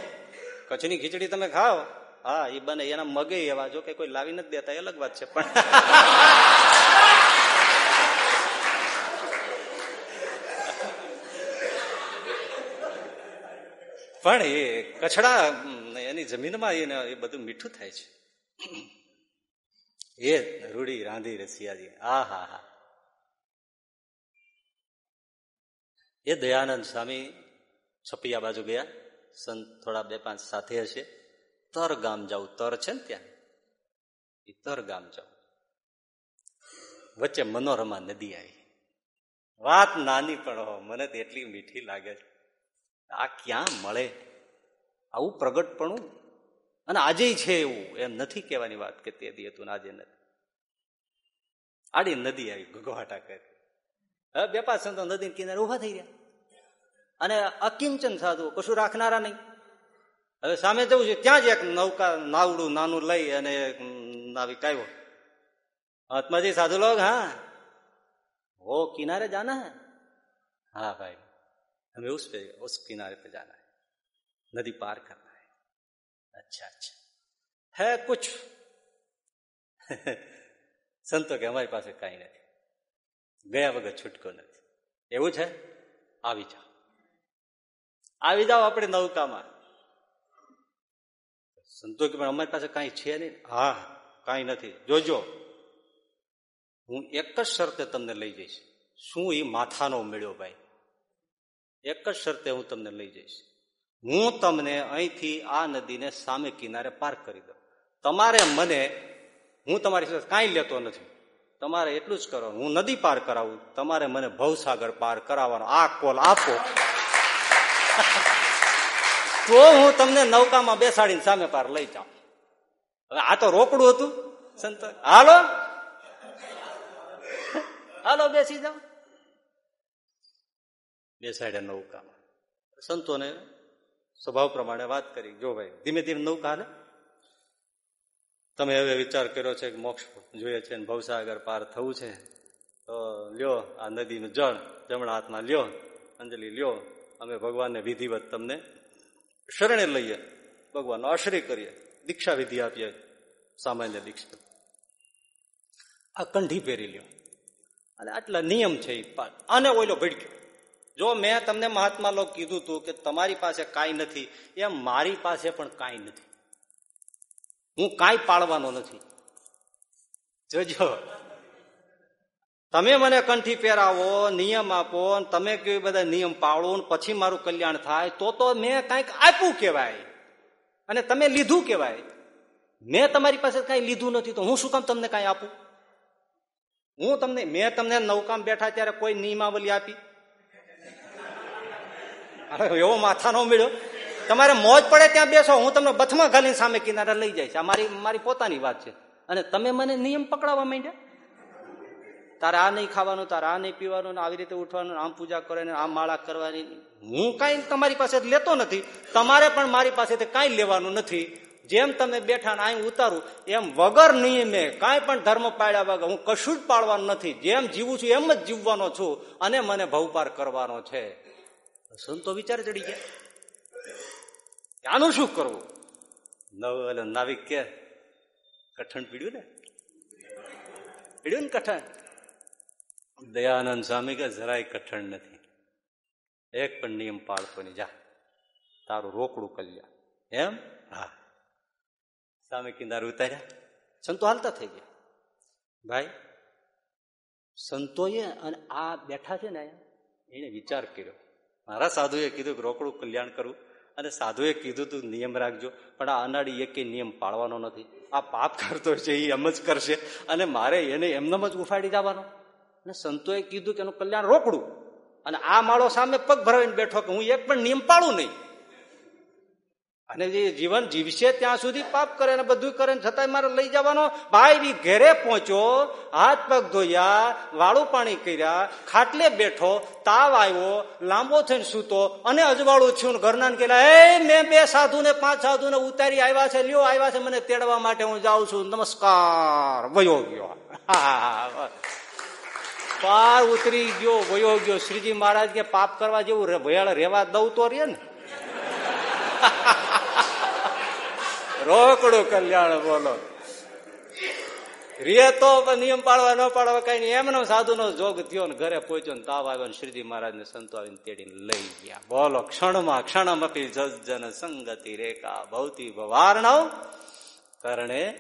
કચ્છની ખીચડી તમે ખાઓ. હા એ બને, એના મગે એવા, જો કે કોઈ લાવી નથી દેતા, એ અલગ વાત છે, પણ. પણ એ કચડા એની જમીનમાં એને એ બધું મીઠું થાય છે. એ રૂડી રાંધી રસિયાજી આ, હા હા. એ દયાનંદ સ્વામી છપિયા બાજુ ગયા સંત થોડા બે પાંચ સાથે હશે. તર ગામ જાઉં તર છે ને ત્યાં? એ તર ગામ જાઉં વચ્ચે મનોરમા નદી આવી. વાત નાની પણ હો, મને તો એટલી મીઠી લાગે છે. આ ક્યાં મળે? આવું પ્રગટપણું? અને આજે છે એવું, એમ નથી કહેવાની વાત કે તે દી હતું આજે નથી. આડી નદી આવી ઘઘવાટા કરી. હવે બે પાંચ સંતો નદી કિનારે ઊભા થઈ ગયા અને અકિંચન સાધુ કશું રાખનારા નહીં. હવે સામે જવું છે, ત્યાં જ એક નૌકા, નાવડું, નાનું લઈ અને નાવિક આવ્યો. આત્માજી સાધુ લોગ, હા. વો કિનારે જાના હે? હા, ભાઈ. અમે ઉસ પે, ઉસ કિનારે પે જાના હે. નદી પાર કરના હે. અચ્છા અચ્છા. હે, કુછ. સંતો કે અમારી પાસે કઈ નથી. ગયા વગર છૂટકો નથી. એવું છે? આવી જાઓ. આવી જાઓ આપણે નૌકામાં. સંતો કે, પણ અમારી પાસે કાંઈ છે નહીં. હા, કાંઈ નથી. જોજો, હું એક જ શરતે તમને લઈ જઈશ. શું એ માથાનો મેળ્યો ભાઈ? એક જ શરતે હું તમને લઈ જઈશ. હું તમને અહીંથી આ નદીને સામે કિનારે પાર કરી દઉં. તમારે મને, હું તમારી સાથે કાંઈ લેતો નથી. તમારે એટલું જ કરવાનું હું નદી પાર કરાવું. તમારે મને ભવસાગર પાર કરાવવાનો. આ કોલ આપો. તો હું તમને નૌકામાં બેસાડીને સામે પાર લઈ જાઉં. હવે આ તો રોકડું હતું, સંત. હાલો? હાલો, બેસી જાઓ. બેસાડ્યા નૌકામાં. સંતોને સ્વભાવ પ્રમાણે વાત કરી. જો ભાઈ, ધીમે ધીમે નૌકા હાલે. તમે હવે વિચાર કર્યો છે કે મોક્ષ જોઈએ છે ભવસાગર પાર થવું છે. તો લ્યો આ નદીનું જળ, જમણા હાથમાં લ્યો, અંજલિ લ્યો. અમે ભગવાનને વિધિવત તમને શરણે લઈએ. ભગવાનનો આશ્રય કરીએ. દીક્ષા વિધિ આપીએ. સામાન્ય દીક્ષા. આ કંઢી પહેરી લ્યો. અને આટલા નિયમ છે અને ઓઈલો ભડક્યો. જો મેં તમને મહાત્મા લોક કીધું હતું કે તમારી પાસે કાંઈ નથી, એમ મારી પાસે પણ કાંઈ નથી. હું કાંઈ પાળવાનો નથી. જોજો. તમે મને કંઠી પહેરાવો, નિયમ આપો તમે કેવી બધા નિયમ પાળો પછી મારું કલ્યાણ થાય, તો તો મેં કાંઈક આપ્યું કહેવાય. અને તમે લીધું કહેવાય. મેં તમારી પાસે કાંઈ લીધું નથી, તો હું શું કામ તમને કાંઈ આપું? હું તમને, મેં તમને નૌકામ બેઠા ત્યારે કોઈ નિયમાવલી આપી? એવો માથા નો મળ્યો તમારે મોજ પડે ત્યાં બેસો, હું તમને બથમાં ઘાલીને સામે કિનારે લઈ જઈશ આ મારી મારી પોતાની વાત છે. અને તમે મને નિયમ પકડાવવા માંડ્યા? તારે આ નહીં ખાવાનું, તારે આ નહીં પીવાનું, આવી રીતે ઉઠવાનું, આમ પૂજા કરવાની, આમ માળા કરવાની. હું કાંઈ તમારી પાસે લેતો નથી. તમારે પણ મારી પાસેથી કાંઈ લેવાનું નથી. જેમ તમે બેઠા અહીં ઉતારું, એમ વગર નિયમે કાંઈ પણ ધર્મ પાડ્યા વગર હું કશું જ પાડવાનું નથી. જેમ જીવું છું એમ જ જીવવાનો છું અને મને ભવપાર કરવાનો છે. સંતો વિચાર ચડી ગયા. આનું શું કરવું? નવ નાવિક કે, કઠણ પીડ્યું ને? પીડ્યું ને કઠણ? દયાનંદ સ્વામી કે જરાય કઠણ નથી. એક પણ નિયમ પાળતો નહીં જા, તારું રોકડું કલ્યાણ એમ? હા. સામે કિનારે ઉતાર્યા. સંતો હાલતા થઈ ગયા. ભાઈ, સંતોએ અને આ બેઠા છે ને, એને વિચાર કર્યો. મારા સાધુએ કીધું કે રોકડું કલ્યાણ કરવું અને સાધુએ કીધું તું નિયમ રાખજો, પણ આ અનાડી એકે નિયમ પાળવાનો નથી. આ પાપ કરતો છે એ એમ જ કરશે અને મારે એને એમનેમ જ ઉફાડી જવાનો અને સંતોએ કીધું કે એનું કલ્યાણ રોકડું. અને આ માળો સામે પગ ભરાવીને બેઠો કે હું એક પણ નિયમ પાળું નહીં. અને જે જીવન જીવશે ત્યાં સુધી પાપ કરે ને બધું કરે છતાંય મારે લઈ જવાનો. ભાઈ બી ઘેરે પહોંચ્યો, હાથ પગ ધોયા, વાળું પાણી કર્યા, ખાટલે બેઠો, તાવ આવ્યો, લાંબો થઈને સૂતો અને અજવાળું છું ઘરના કેલા એ, મેં બે સાધુ ને પાંચ સાધુ ને ઉતારી આવ્યા છે, લ્યો, આવ્યા છે, મને તેડવા માટે હું જાઉં છું. નમસ્કાર, વયો ગયો. પાર ઉતરી ગયો, વયો ગયો. શ્રીજી મહારાજ કે, પાપ કરવા જેવું ભયાળ રેવા દઉં તો રે ને. રોકડું કલ્યાણ બોલો. રે તો નિયમ પાડવા ન પાડવા કઈ નહીં. એમનો સાધુ નો જોગ થયો ને ઘરે પહોંચ્યો ને તાવ આવ્યો ને શ્રીજી મહારાજ ને સંતો આવીને તેડીને લઈ ગયા. બોલો, ક્ષણમાં ક્ષણમપી જન સંગતિ રેખા ભૌતી ભવાર્ણવ. કરણે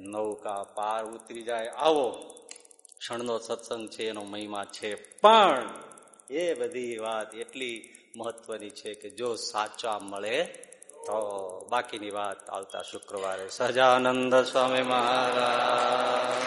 નૌકા પાર ઉતરી જાય. આવો. ક્ષણનો સત્સંગ છે, એનો મહિમા છે. પણ એ બધી વાત એટલી મહત્વની છે કે જો સાચા મળે તો બાકીની વાત આવતા શુક્રવારે. સજાનંદ સ્વામી મહારાજ.